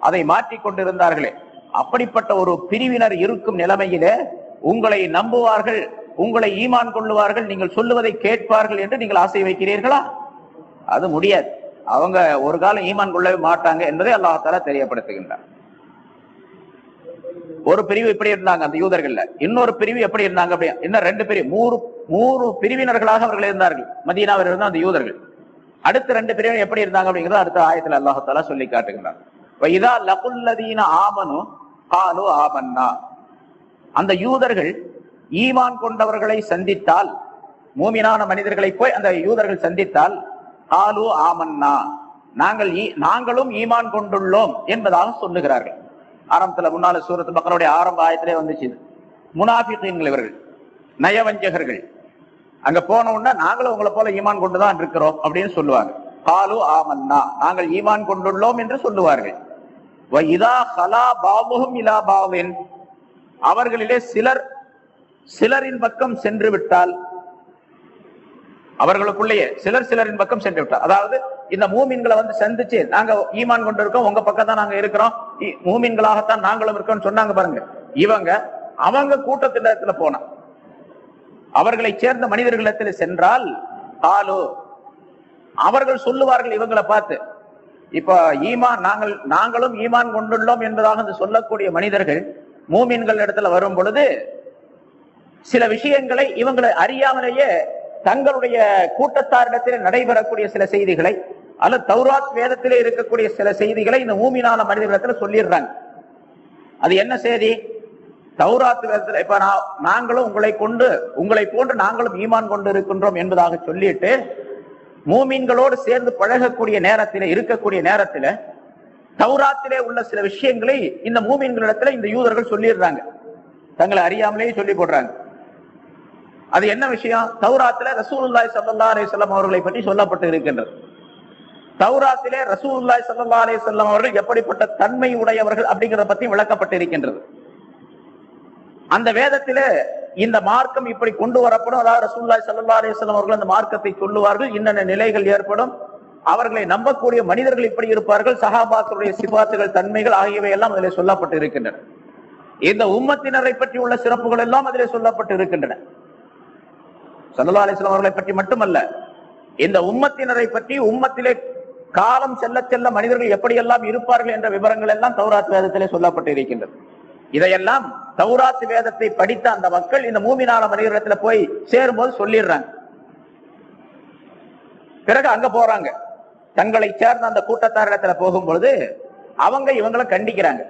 A: அதை மாற்றிக் கொண்டிருந்தார்களே. அப்படிப்பட்ட ஒரு பிரிவினர் இருக்கும் நிலைமையிலே உங்களை நம்புவார்கள் உங்களை ஈமான் கொள்ளுவார்கள் நீங்கள் சொல்லுவதை கேட்பார்கள் என்று நீங்கள் ஆசை வைக்கிறீர்களா? அது முடியாது. அவங்க ஒரு காலம் ஈமான் கொள்ளவே மாட்டாங்க என்பதை அல்லாஹால தெரியப்படுத்துகின்றார் ஒரு பிரிவு இப்படி இருந்தாங்க அந்த யூதர்கள்ல. இன்னொரு பிரிவு எப்படி இருந்தாங்க அப்படி இன்னும் ரெண்டு பிரிவு மூணு மூணு பிரிவினர்களாக அவர்கள் இருந்தார்கள். மதீனாவில் இருந்த அந்த யூதர்கள். அடுத்த ரெண்டு பிரிவினர் எப்படி இருந்தாங்க அப்படிங்கறத அடுத்த ஆயத்துல அல்லாஹால சொல்லி காட்டுகிறார் இதா லகுல்லதீன ஆமனு காலு ஆமன்னா. அந்த யூதர்கள் ஈமான் கொண்டவர்களை சந்தித்தால் மூமினான மனிதர்களை போய் அந்த யூதர்கள் சந்தித்தால் காலு ஆமன்னா. நாங்கள் ஈ- நாங்களும் ஈமான் கொண்டுள்ளோம் என்பதாக சொல்லுகிறார்கள். ஆரம்பத்துல முன்னால சூரத்து மக்களுடைய ஆரம்ப ஆயத்திலே வந்துச்சு இது. இவர்கள் நயவஞ்சகர்கள். அங்க போன உடனே நாங்களும் உங்களை போல ஈமான் கொண்டுதான் இருக்கிறோம் அப்படின்னு சொல்லுவாங்க. காலு ஆமன்னா நாங்கள் ஈமான் கொண்டுள்ளோம் என்று சொல்லுவார்கள். பாபுகும் இலா அவர்களிலே சிலர் சிலரின் பக்கம் சென்று விட்டால் அவர்களுக்குள்ளேயே சிலர் சிலரின் பக்கம் சென்று விட்டார். அதாவது இந்த மூமின்களை வந்து சந்திச்சு நாங்க ஈமான் கொண்டு இருக்கோம் உங்க பக்கம் தான் நாங்க இருக்கிறோம் இ- மூமின்களாகத்தான் நாங்களும் இருக்கோம் சொன்னாங்க பாருங்க. இவங்க அவங்க கூட்டத்தினத்துல போனா அவர்களை சேர்ந்த மனிதர்களிடத்தில் சென்றால் ஆலோ அவர்கள் சொல்லுவார்கள் இவங்களை பார்த்து இப்ப ஈமான் நாங்கள் நாங்களும் ஈமான் கொண்டுள்ளோம் என்பதாக இந்த சொல்லக்கூடிய மனிதர்கள் மூமின்கள் இடத்துல வரும் பொழுது சில விஷயங்களை இவங்களை அறியாமலேயே தங்களுடைய கூட்டத்தாரிடத்திலே நடைபெறக்கூடிய சில செய்திகளை அல்லது தௌராத் வேதத்திலே இருக்கக்கூடிய சில செய்திகளை இந்த மூமினான மனிதர்களிடத்துல சொல்லிடுறாங்க. அது என்ன செய்தி? தௌராத் வேதத்துல இப்ப நான் நாங்களும் உங்களை கொண்டு உங்களை போன்று நாங்களும் ஈமான் கொண்டு இருக்கின்றோம் என்பதாக சொல்லிட்டு மூமீன்களோடு சேர்ந்து பழகக்கூடிய நேரத்தில இருக்கக்கூடிய நேரத்தில தௌராத்திலே உள்ள சில விஷயங்களை இந்த மூமீன்களிடத்துல இந்த யூதர்கள் சொல்லிடுறாங்க. தங்களை அறியாமலேயே சொல்லி போடுறாங்க. அது என்ன விஷயம்? தௌராத்துல ரசூலுல்லாஹி சல்லா அலே வஸல்லம் அவர்களை பற்றி சொல்லப்பட்டு இருக்கின்றது. தௌராத்திலே ரசூலுல்லாஹி சல்லா அலே வஸல்லம் அவர்கள் எப்படிப்பட்ட தன்மை உடையவர்கள் அப்படிங்கிறத பத்தி விளக்கப்பட்டு இருக்கின்றது. அந்த வேதத்திலே இந்த மார்க்கம் இப்படி கொண்டு வரப்படும். அதாவது ரசூல்லாய் சல்லா அலே வஸல்லம் அவர்கள் அந்த மார்க்கத்தை சொல்லுவார்கள். இன்னென்ன நிலைகள் ஏற்படும்? அவர்களை நம்பக்கூடிய மனிதர்கள் இப்படி இருப்பார்கள். சஹாபாக்களுடைய சிபாத்துகள் தன்மைகள் ஆகியவை எல்லாம் அதிலே சொல்லப்பட்டு இருக்கின்றன. இந்த உம்மத்தினரை பற்றி உள்ள சிறப்புகள் எல்லாம் அதிலே சொல்லப்பட்டு இருக்கின்றன. சல்லா அலிஸ்லாம் அவர்களை பற்றி மட்டுமல்ல இந்த உம்மத்தினரை பற்றி உம்மத்திலே காலம் செல்ல செல்ல மனிதர்கள் எப்படியெல்லாம் இருப்பார்கள் என்ற விவரங்கள் எல்லாம் தௌராத் வேதத்திலே சொல்லப்பட்டு இருக்கின்றது இதையெல்லாம் தௌராத் வேதத்தை படித்த அந்த மக்கள் இந்த மூமினால மனிதரிடத்துல போய் சேரும்போது சொல்லிடுறாங்க. பிறகு அங்க போறாங்க. தங்களை சேர்ந்த அந்த கூட்டத்தாரிடத்துல போகும்பொழுது அவங்க இவங்களை கண்டிக்கிறாங்க.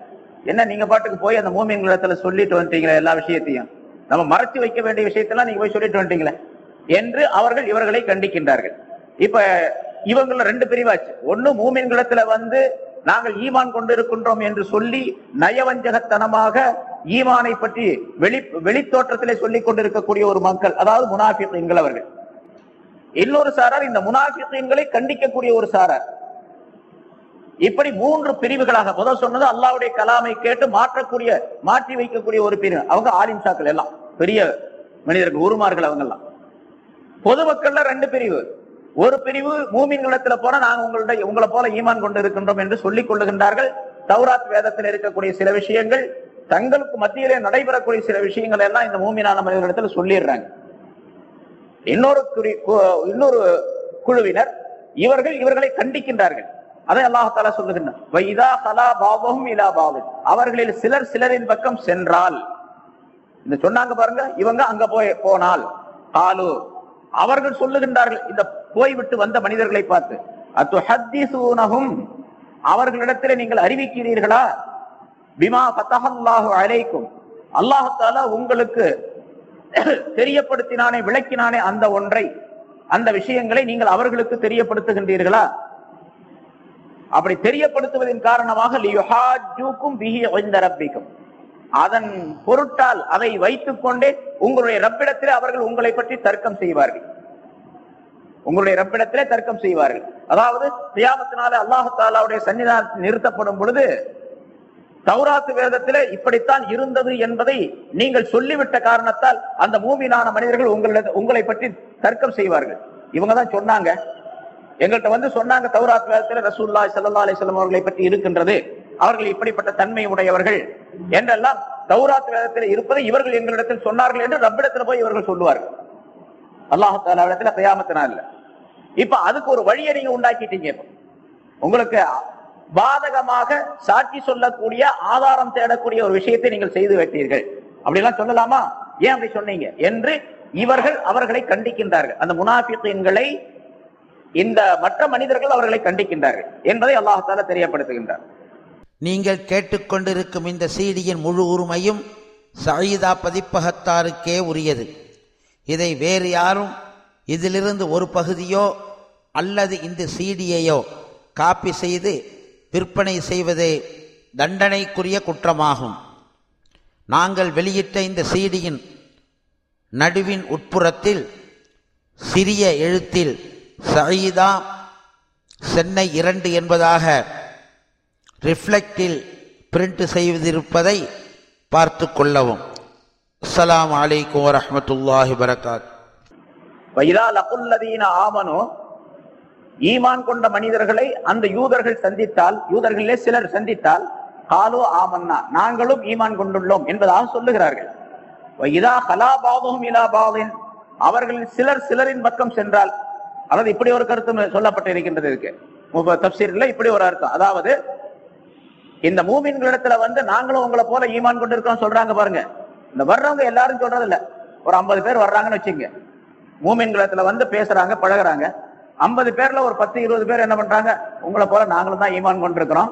A: என்ன நீங்க பாட்டுக்கு போய் அந்த மூமியங்களிடத்துல சொல்லிட்டு வந்துட்டீங்களே எல்லா விஷயத்தையும்? நம்ம மறைச்சு வைக்க வேண்டிய விஷயத்தெல்லாம் நீங்க போய் சொல்லிட்டு வந்துட்டீங்களே? என்று அவர்கள் இவர்களை கண்டிக்கின்றார்கள். இப்ப இவங்கள ரெண்டு பிரிவாச்சு. ஒண்ணு மூமின்களிடத்துல வந்து நாங்கள் ஈமான் கொண்டிருக்கின்றோம் என்று சொல்லி நயவஞ்சகத்தனமாக ஈமானை பற்றி வெளி வெளித்தோற்றத்திலே சொல்லிக் கொண்டிருக்கக்கூடிய ஒரு மக்கள் அதாவது முனாஃபிகள் அவர்கள். இன்னொரு சாரார் இந்த முனாஃபிகளை கண்டிக்கக்கூடிய ஒரு சாரார். இப்படி மூன்று பிரிவுகளாக முதல் சொன்னது அல்லாவுடைய கலாமை கேட்டு மாற்றக்கூடிய மாற்றி வைக்கக்கூடிய ஒரு பிரிவு. அவங்க ஆலிம்சாக்கள் எல்லாம் பெரிய மனிதர்கள் உருமார்கள் அவங்க எல்லாம் பொதுமக்கள்ல ரெண்டு பிரிவு. ஒரு பிரிவு மூமின்களிடத்துல போனா நாங்க உங்களுடைய உங்களை போல ஈமான் கொண்டு இருக்கின்றோம் என்று சொல்லிக் கொள்ளுகின்றார்கள். தௌராத் வேதத்தில் இருக்கக்கூடிய சில விஷயங்கள் தங்களுக்கு மத்தியிலே நடைபெறக்கூடிய சில விஷயங்கள் எல்லாம் இந்த மூமினான மனிதர்களிடத்துல சொல்லிடுறாங்க. இன்னொரு குறி- கு- இன்னொரு குழுவினர் இவர்கள் இவர்களை கண்டிக்கின்றார்கள். அதை அல்லாஹால சொல்லுகின்றார் வைதா இலா அவர்களில் சிலர் சிலரின் பக்கம் சென்றால். இந்த சொன்னாங்க பாருங்க இவங்க அங்க போய் போனால். காலு அவர்கள் சொல்லுகின்றார்கள் இந்த போய்விட்டு வந்த மனிதர்களை பார்த்து அத்துஹத்திசூனகும் அவர்களிடத்தில் நீங்கள் அறிவிக்கிறீர்களா? பிமா பத்தஹல்லாஹு அலைக்கும் அல்லாஹால உங்களுக்கு தெரியப்படுத்தினானே விளக்கினானே அந்த ஒன்றை அந்த விஷயங்களை நீங்கள் அவர்களுக்கு தெரியப்படுத்துகின்றீர்களா? அப்படி தெரியப்படுத்துவதன் காரணமாக அதன் பொருட்டால் அதை வைத்துக் கொண்டே உங்களுடைய ரப்பிடத்திலே அவர்கள் உங்களை பற்றி தர்க்கம் செய்வார்கள். உங்களுடைய ரப்பிடத்திலே தர்க்கம் செய்வார்கள். அதாவது தியாமத்தினால அல்லாஹு தாலாவுடைய சன்னிதானத்தில் நிறுத்தப்படும் பொழுது தௌராத்து வேதத்திலே இப்படித்தான் இருந்தது என்பதை நீங்கள் சொல்லிவிட்ட காரணத்தால் அந்த மூமினான மனிதர்கள் உங்களிட உங்களை பற்றி தர்க்கம் செய்வார்கள். இவங்க தான் சொன்னாங்க. எங்கள்கிட்ட வந்து சொன்னாங்க தௌராத் வேதத்துல ரசூல்லாய் சல்லா அலிஸ்லாம் அவர்களை பற்றி இருக்கின்றது. அவர்கள் இப்படிப்பட்ட தன்மை உடையவர்கள் என்றெல்லாம் தௌராத் வேதத்தில் இருப்பதை இவர்கள் எங்களிடத்தில் சொன்னார்கள் என்று ரப்பிடத்தில் போய் இவர்கள் சொல்லுவார்கள். அல்லாஹு தாலாவிடத்துல கயாமத்தினால இப்ப அதுக்கு ஒரு வழியை நீங்க உண்டாக்கிட்டீங்க உங்களுக்கு பாதகமாக சாட்சி சொல்லக்கூடிய ஆதாரம் தேடக்கூடிய ஒரு விஷயத்தை நீங்கள் செய்து வைத்தீர்கள். அப்படிலாம் சொல்லலாமா? ஏன் அப்படி சொன்னீங்க? என்று இவர்கள் அவர்களை கண்டிக்கின்றார்கள். அந்த முனாபித்தீன்களை இந்த மற்ற மனிதர்கள் அவர்களை கண்டிக்கின்றார்கள். என்பதை அல்லாஹால தெரியப்படுத்துகின்றார்.
B: நீங்கள் கேட்டுக்கொண்டிருக்கும் இந்த சீடியின் முழு உரிமையும் சயீதா பதிப்பகத்தாருக்கே உரியது. இதை வேறு யாரும் இதிலிருந்து ஒரு பகுதியோ அல்லது இந்த சீடியையோ காப்பி செய்து விற்பனை செய்வதே தண்டனைக்குரிய குற்றமாகும். நாங்கள் வெளியிட்ட இந்த சீடியின் நடுவின் உட்புறத்தில் சிறிய எழுத்தில் சயீதா சென்னை இரண்டு என்பதாக ரிஃப்ளெக்டில் பிரிண்ட் செய்திருப்பதை பார்த்து கொள்ளவும். அஸ்லாம் அலைக்கும் வரமத்துல்லாஹி வரகாத்
A: வைதா லகுல்லதீன ஆமனோ ஈமான் கொண்ட மனிதர்களை அந்த யூதர்கள் சந்தித்தால் யூதர்களிலே சிலர் சந்தித்தால் காலோ ஆமன்னா நாங்களும் ஈமான் கொண்டுள்ளோம் என்பதாக சொல்லுகிறார்கள். வைதா கலாபாவும் இலாபாவின் அவர்களில் சிலர் சிலரின் பக்கம் சென்றால் அதாவது இப்படி ஒரு கருத்து சொல்லப்பட்டிருக்கின்றது இருக்கு தப்சீர்ல இப்படி ஒரு அர்த்தம். அதாவது இந்த மூமின்களிடத்துல வந்து நாங்களும் உங்களை போல ஈமான் கொண்டு இருக்கோம் சொல்றாங்க பாருங்க. இந்த வர்றவங்க எல்லாரும் சொல்றது இல்ல ஒரு ஐம்பது பேர் வர்றாங்கன்னு வச்சுங்க. மூமின்களத்துல வந்து பேசுறாங்க பழகுறாங்க. ஐம்பது பேர்ல ஒரு பத்து இருபது பேர் என்ன பண்றாங்க? உங்களை போல நாங்களும் தான் ஈமான் கொண்டிருக்கிறோம்.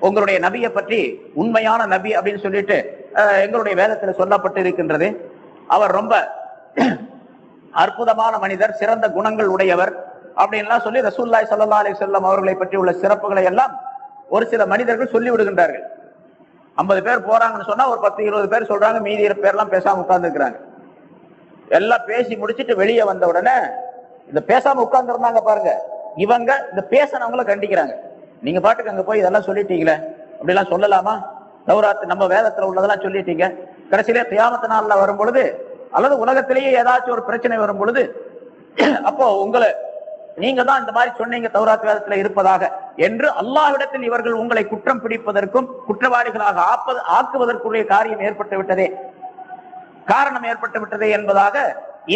A: உங்களுடைய நபியை பற்றி உண்மையான நபி அப்படின்னு சொல்லிட்டு அஹ், எங்களுடைய வேதத்துல சொல்லப்பட்டு இருக்கின்றது. அவர் ரொம்ப அற்புதமான மனிதர் சிறந்த குணங்கள் உடையவர் அப்படின்லாம் சொல்லி ரசூல்லாய் சல்லா அலி சொல்லம் அவர்களை பற்றி உள்ள சிறப்புகளை எல்லாம் ஒரு சில மனிதர்கள் சொல்லி விடுகின்றார்கள் ஐம்பது பேர் போறாங்கன்னு சொன்னா ஒரு பத்து இருபது பேர் சொல்றாங்க மீதி பேர்லாம் பேசாம உட்கார்ந்து எல்லாம் பேசி முடிச்சிட்டு வெளியே வந்த உடனே இந்த பேசாம உட்கார்ந்துருந்தாங்க பாருங்க. இவங்க இந்த பேசினவங்கள கண்டிக்கிறாங்க. நீங்க பாட்டுக்கு அங்க போய் இதெல்லாம் சொல்லிட்டீங்களே? அப்படிலாம் சொல்லலாமா? சௌராத்து நம்ம வேதத்துல உள்ளதெல்லாம் சொல்லிட்டீங்க. கடைசியிலே தியாமத்த நாள்ல வரும் பொழுது அல்லது உலகத்திலேயே ஏதாச்சும் ஒரு பிரச்சனை வரும் பொழுது அப்போ உங்களை நீங்க தான் இந்த மாதிரி சொன்னீங்க தௌராத் வேதத்துல இருப்பதாக. என்று அல்லாஹ்விடத்தில் இவர்கள் உங்களை குற்றம் பிடிப்பதற்கும் குற்றவாளிகளாக ஆப்பது ஆக்குவதற்குரிய காரியம் ஏற்பட்டு விட்டதே. காரணம் ஏற்பட்டு விட்டதே என்பதாக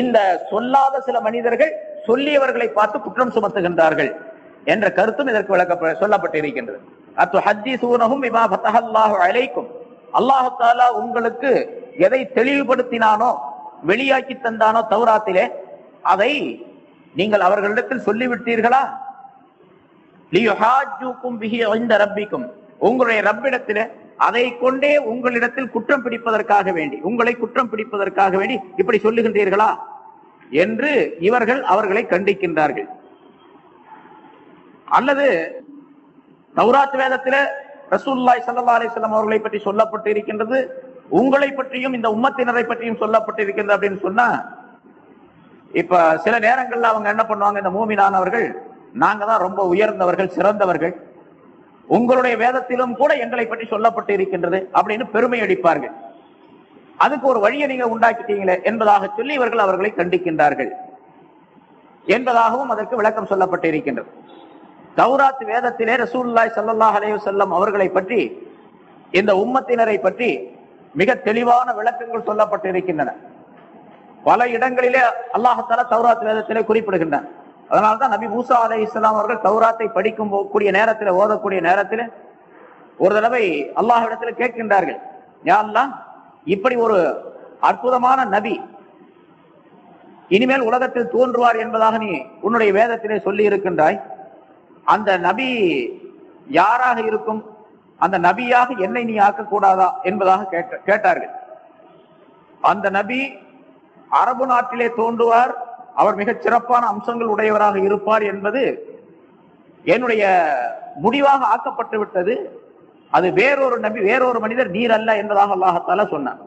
A: இந்த சொல்லாத சில மனிதர்கள் சொல்லியவர்களை பார்த்து குற்றம் சுமத்துகின்றார்கள் என்ற கருத்தும் இதற்கு விளக்க சொல்லப்பட்டு இருக்கின்றது அத்து ஹஜ்ஜி சூனகும் விமா ஃபத்தஹல்லாஹு அழைக்கும் அல்லாஹு தாலா உங்களுக்கு எதை தெளிவுபடுத்தினானோ வெளியாக்கி தந்தானோ தௌராத்திலே அதை நீங்கள் அவர்களிடத்தில் சொல்லிவிட்டீர்களா? ரப்பிக்கும். உங்களுடைய ரப்பிடத்தில அதை கொண்டே உங்களிடத்தில் குற்றம் பிடிப்பதற்காக வேண்டி உங்களை குற்றம் பிடிப்பதற்காக வேண்டி இப்படி சொல்லுகின்றீர்களா? என்று இவர்கள் அவர்களை கண்டிக்கின்றார்கள். அல்லது நவராத் வேதத்தில ரசூல்லாய் சல்லா அலிஸ்லாம் அவர்களை பற்றி சொல்லப்பட்டு இருக்கின்றது உங்களை பற்றியும் இந்த உம்மத்தினரை பற்றியும் சொல்லப்பட்டு இருக்கின்றது அப்படின்னு சொன்னா இப்ப சில நேரங்கள்ல அவங்க என்ன பண்ணுவாங்க இந்த மூமினானவர்கள் நாங்க தான் ரொம்ப உயர்ந்தவர்கள் சிறந்தவர்கள். உங்களுடைய வேதத்திலும் கூட எங்களை பற்றி சொல்லப்பட்டு இருக்கின்றது அப்படின்னு பெருமை அடிப்பார்கள் அதுக்கு ஒரு வழியை நீங்க உண்டாக்கிட்டீங்களே என்பதாக சொல்லி இவர்கள் அவர்களை கண்டிக்கின்றார்கள் என்பதாகவும் அதற்கு விளக்கம் சொல்லப்பட்டு இருக்கின்றது. தௌராத் வேதத்திலே ரசூல்லாய் சல்லாஹ் அலைஹி வஸல்லம் அவர்களை பற்றி இந்த உம்மத்தினரை பற்றி மிக தெளிவான விளக்கங்கள் சொல்லப்பட்டு இருக்கின்றன. பல இடங்களிலே அல்லாஹால தௌராத் வேதத்திலே குறிப்பிடுகின்றான். அதனால்தான் நபி மூசா அலை இஸ்லாம் அவர்கள் தௌராத்தை படிக்கும் கூடிய நேரத்தில் ஓதக்கூடிய நேரத்தில் ஒரு தடவை அல்லாஹிடத்தில் கேட்கின்றார்கள். யாரெல்லாம் இப்படி ஒரு அற்புதமான நபி இனிமேல் உலகத்தில் தோன்றுவார் என்பதாக நீ உன்னுடைய வேதத்திலே சொல்லி இருக்கின்றாய். அந்த நபி யாராக இருக்கும்? அந்த நபியாக என்னை நீ ஆக்கக்கூடாதா? என்பதாக கேட்ட கேட்டார்கள். அந்த நபி அரபு நாட்டிலே தோன்றுவார். அவர் மிகச் சிறப்பான அம்சங்கள் உடையவராக இருப்பார் என்பது என்னுடைய முடிவாக ஆக்கப்பட்டு விட்டது. அது வேறொரு நபி வேறொரு மனிதர் நீர் அல்ல என்பதாக அல்லாஹத்தால சொன்னார்.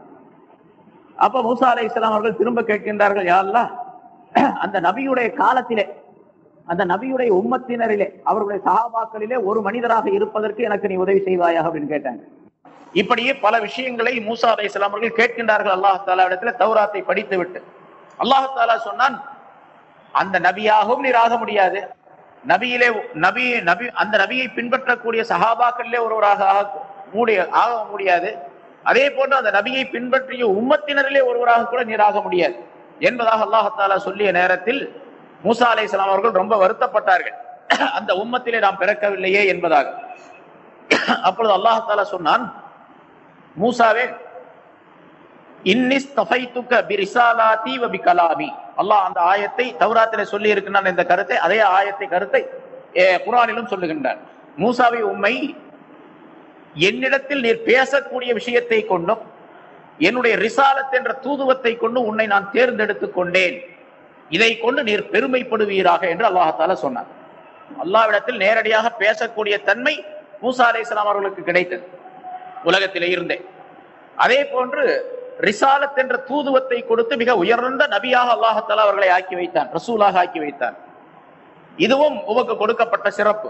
A: அப்ப மூசா அலை இஸ்லாம் அவர்கள் திரும்ப கேட்கின்றார்கள் யா அந்த நபியுடைய காலத்திலே அந்த நபியுடைய உம்மத்தினரிலே அவர்களுடைய சகாபாக்களிலே ஒரு மனிதராக இருப்பதற்கு எனக்கு நீ உதவி செய்வாயாக அப்படின்னு கேட்டாங்க. இப்படியே பல விஷயங்களை மூசா அலை இஸ்லாமர்கள் கேட்கின்றார்கள். அல்லாஹாலா இடத்துல தௌராத்தை படித்து விட்டு அல்லாஹாலா சொன்னான் அந்த நபியாகவும் நீர் ஆக முடியாது. நபியிலே நபி நபி அந்த நபியை பின்பற்றக்கூடிய சஹாபாக்களிலே ஒருவராக ஆக ஆக முடியாது. அதே போன்று அந்த நபியை பின்பற்றிய உம்மத்தினரிலே ஒருவராக கூட நீராக முடியாது. என்பதாக அல்லாஹாலா சொல்லிய நேரத்தில் மூசா அலை அவர்கள் ரொம்ப வருத்தப்பட்டார்கள். அந்த உம்மத்திலே நாம் பிறக்கவில்லையே என்பதாக. அப்பொழுது அல்லாஹாலா சொன்னான் மூசாவே இன்னிஸ் தஃபைத்துக்க பிரிசாலாத்தி வ பிகலாமி. அல்லாஹ் அந்த ஆயத்தை தௌராத்திலே சொல்லி இருக்கின்றான் இந்த கருத்தை அதே ஆயத்தை கருத்தை ஏ, குர்ஆனிலும் சொல்லுகின்றான். மூசாவை உண்மை என்னிடத்தில் நீர் பேசக்கூடிய விஷயத்தை கொண்டும் என்னுடைய ரிசாலத் என்ற தூதுவத்தை கொண்டு உன்னை நான் தேர்ந்தெடுத்து கொண்டேன். இதை கொண்டு நீர் பெருமைப்படுவீராக என்று அல்லாஹால சொன்னார் அல்லாவிடத்தில் நேரடியாக பேசக்கூடிய தன்மை மூசா இஸ்லாம் அவர்களுக்கு கிடைத்தது. உலகத்திலே இருந்தே. அதே போன்று ரிசாலத் என்ற தூதுவத்தை கொடுத்து மிக உயர்ந்த நபியாக அல்லாஹத்தாலா அவர்களை ஆக்கி வைத்தான் ரசூலாக ஆக்கி வைத்தான். இதுவும் உமக்கு கொடுக்கப்பட்ட சிறப்பு.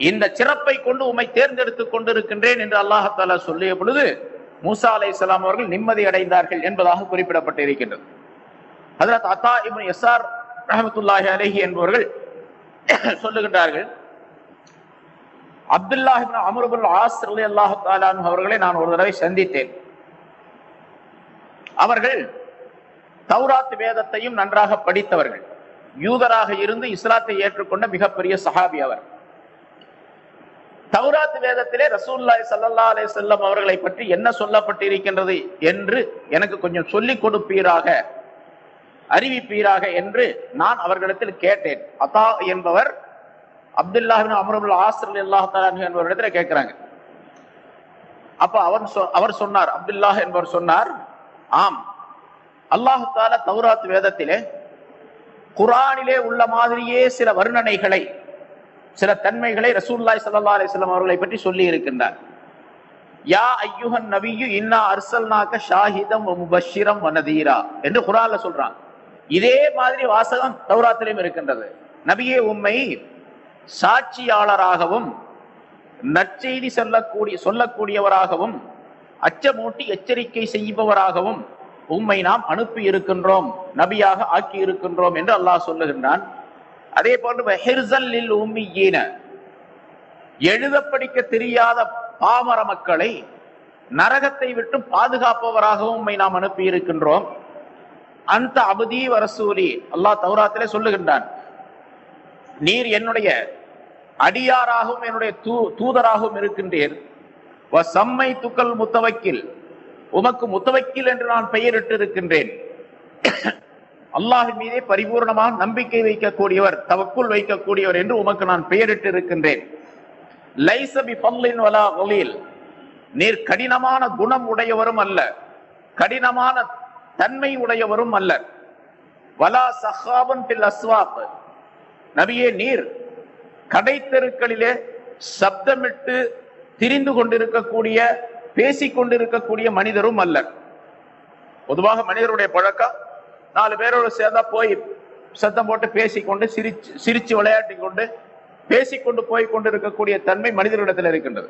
A: இந்த சிறப்பை கொண்டு உம்மை தேர்ந்தெடுத்துக் கொண்டிருக்கின்றேன் என்று அல்லாஹத்தாலா சொல்லிய பொழுது மூசா அலை அவர்கள் நிம்மதி அடைந்தார்கள் என்பதாக குறிப்பிடப்பட்டு இருக்கின்றது அதனால் அத்தா இப்னு எஸ்ஆர் ரஹமத்துல்லாஹி அலைஹி என்பவர்கள் சொல்லுகின்றார்கள் அப்துல்லாஹி அமருபுல் அம்ர் இப்னு ஆஸ் அவர்களை நான் ஒரு தடவை சந்தித்தேன். அவர்கள் தௌராத் வேதத்தையும் நன்றாக படித்தவர்கள். யூதராக இருந்து இஸ்லாத்தை ஏற்றுக்கொண்ட மிகப்பெரிய சஹாபி அவர். தௌராத் வேதத்திலே ரசூல்லாய் சல்லா அலே செல்லம் அவர்களை பற்றி என்ன சொல்லப்பட்டிருக்கின்றது என்று எனக்கு கொஞ்சம் சொல்லிக் கொடுப்பீராக அறிவிப்பீராக என்று நான் அவர்களிடத்தில் கேட்டேன். அத்தா என்பவர் அப்துல்லாஹின் அமருல் ஆசிரல் அல்லாஹ் என்பவரிடத்துல கேட்கிறாங்க அப்ப அவன் சொ- அவர் சொன்னார் அப்துல்லாஹ் என்பவர் சொன்னார் ஆம் அல்லாஹு தௌராத் வேதத்திலே குரானிலே உள்ள மாதிரியே சில வர்ணனைகளை சில தன்மைகளை ரசூல்லாய் சல்லா அலிஸ்லாம் அவர்களை பற்றி சொல்லி இருக்கின்றார். யா ஐயுஹன் நபியு இன்னா அர்சல்னாக்க ஷாஹிதம் முபஷிரம் வனதீரா என்று குரான்ல சொல்றான் இதே மாதிரி வாசகம் தௌராத்திலையும் இருக்கின்றது. நபியே உண்மை சாட்சியாளராகவும் நற்செய்தி சொல்லக்கூடிய சொல்லக்கூடியவராகவும் அச்சமூட்டி எச்சரிக்கை செய்பவராகவும் உம்மை நாம் அனுப்பி இருக்கின்றோம் நபியாக ஆக்கி இருக்கின்றோம் என்று அல்லாஹ் சொல்லுகின்றான். அதே போன்று எழுத படிக்க தெரியாத பாமர மக்களை நரகத்தை விட்டு பாதுகாப்பவராகவும் உம்மை நாம் அனுப்பி இருக்கின்றோம். அந்த அபதி வரசூலி அல்லாஹ் தௌராத்திலே சொல்லுகின்றான். நீர் என்னுடைய அடியாராகவும் என்னுடைய தூ தூதராகவும் இருக்கின்றீர் வ சம்மை துக்கல் முத்தவக்கில் உமக்கு முத்தவக்கில் என்று நான் பெயரிட்டு இருக்கின்றேன் அல்லாஹின் மீதே பரிபூர்ணமாக நம்பிக்கை வைக்கக்கூடியவர் தவக்குள் வைக்கக்கூடியவர் என்று உமக்கு நான் பெயரிட்டு இருக்கின்றேன் லைசபி பல்லின் வலா கலீல் நீர் கடினமான குணம் உடையவரும் அல்ல. கடினமான தன்மை உடையவரும் அல்ல வலா சஹாபன் பில் அஸ்வாப். நபியே நீர் கடை தெருக்களிலே சப்தமிட்டு திரிந்து கொண்டிருக்கக்கூடிய பேசிக் கொண்டிருக்கக்கூடிய மனிதரும் அல்ல பொதுவாக மனிதருடைய பழக்கம் நாலு பேரோட சேர்ந்தா போய் சத்தம் போட்டு பேசிக்கொண்டு சிரிச்சு சிரிச்சு விளையாட்டி கொண்டு பேசிக்கொண்டு போய் கொண்டிருக்கக்கூடிய தன்மை மனிதர்களிடத்தில் இருக்கின்றது.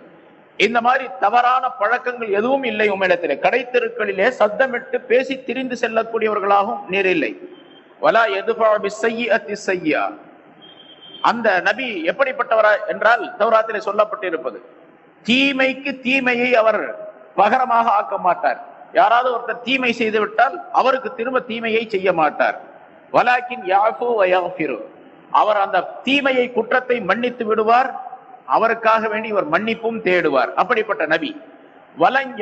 A: இந்த மாதிரி தவறான பழக்கங்கள் எதுவும் இல்லை உம்மிடத்தில். கடை தெருக்களிலே சத்தமிட்டு பேசி திரிந்து செல்லக்கூடியவர்களாகவும் நீர் இல்லை. வலா எதுபா செய்யா அந்த நபி எப்படிப்பட்டவரா என்றால் தௌராத்திலே சொல்லப்பட்டிருப்பது. தீமைக்கு தீமையை அவர் பகரமாக ஆக்க மாட்டார். யாராவது ஒருத்தர் தீமை செய்து விட்டால் அவருக்கு திரும்ப தீமையை செய்ய மாட்டார். வலாக்கின் யாஃபு வயாஃபிரு. அவர் அந்த தீமையை குற்றத்தை மன்னித்து விடுவார். அவருக்காக வேண்டி இவர் மன்னிப்பும் தேடுவார். அப்படிப்பட்ட நபி. வலன்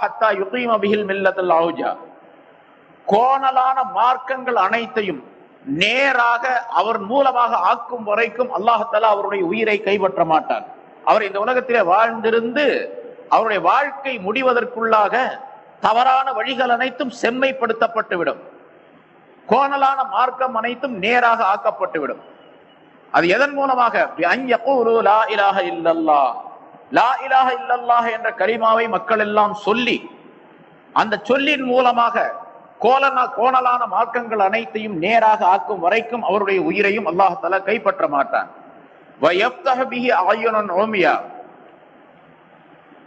A: ஹத்தா கோணலான மார்க்கங்கள் அனைத்தையும் நேராக அவர் மூலமாக ஆக்கும் வரைக்கும் அல்லாஹத்தாலா அவருடைய உயிரை கைப்பற்ற மாட்டார். அவர் இந்த உலகத்திலே வாழ்ந்திருந்து அவருடைய வாழ்க்கை முடிவதற்குள்ளாக தவறான வழிகள் அனைத்தும் செம்மைப்படுத்தப்பட்டுவிடும். கோணலான மார்க்கம் அனைத்தும் நேராக ஆக்கப்பட்டுவிடும். அது எதன் மூலமாக? லா இலாஹ இல்லல்லாஹ். லா இலாஹ இல்லல்லாஹ் என்ற கரிமாவை மக்கள் எல்லாம் சொல்லி அந்த சொல்லின் மூலமாக கோலனா கோணலான மார்க்கங்கள் அனைத்தையும் நேராக ஆக்கும் வரைக்கும் அவருடைய உயிரையும் அல்லாஹால கைப்பற்ற மாட்டான்.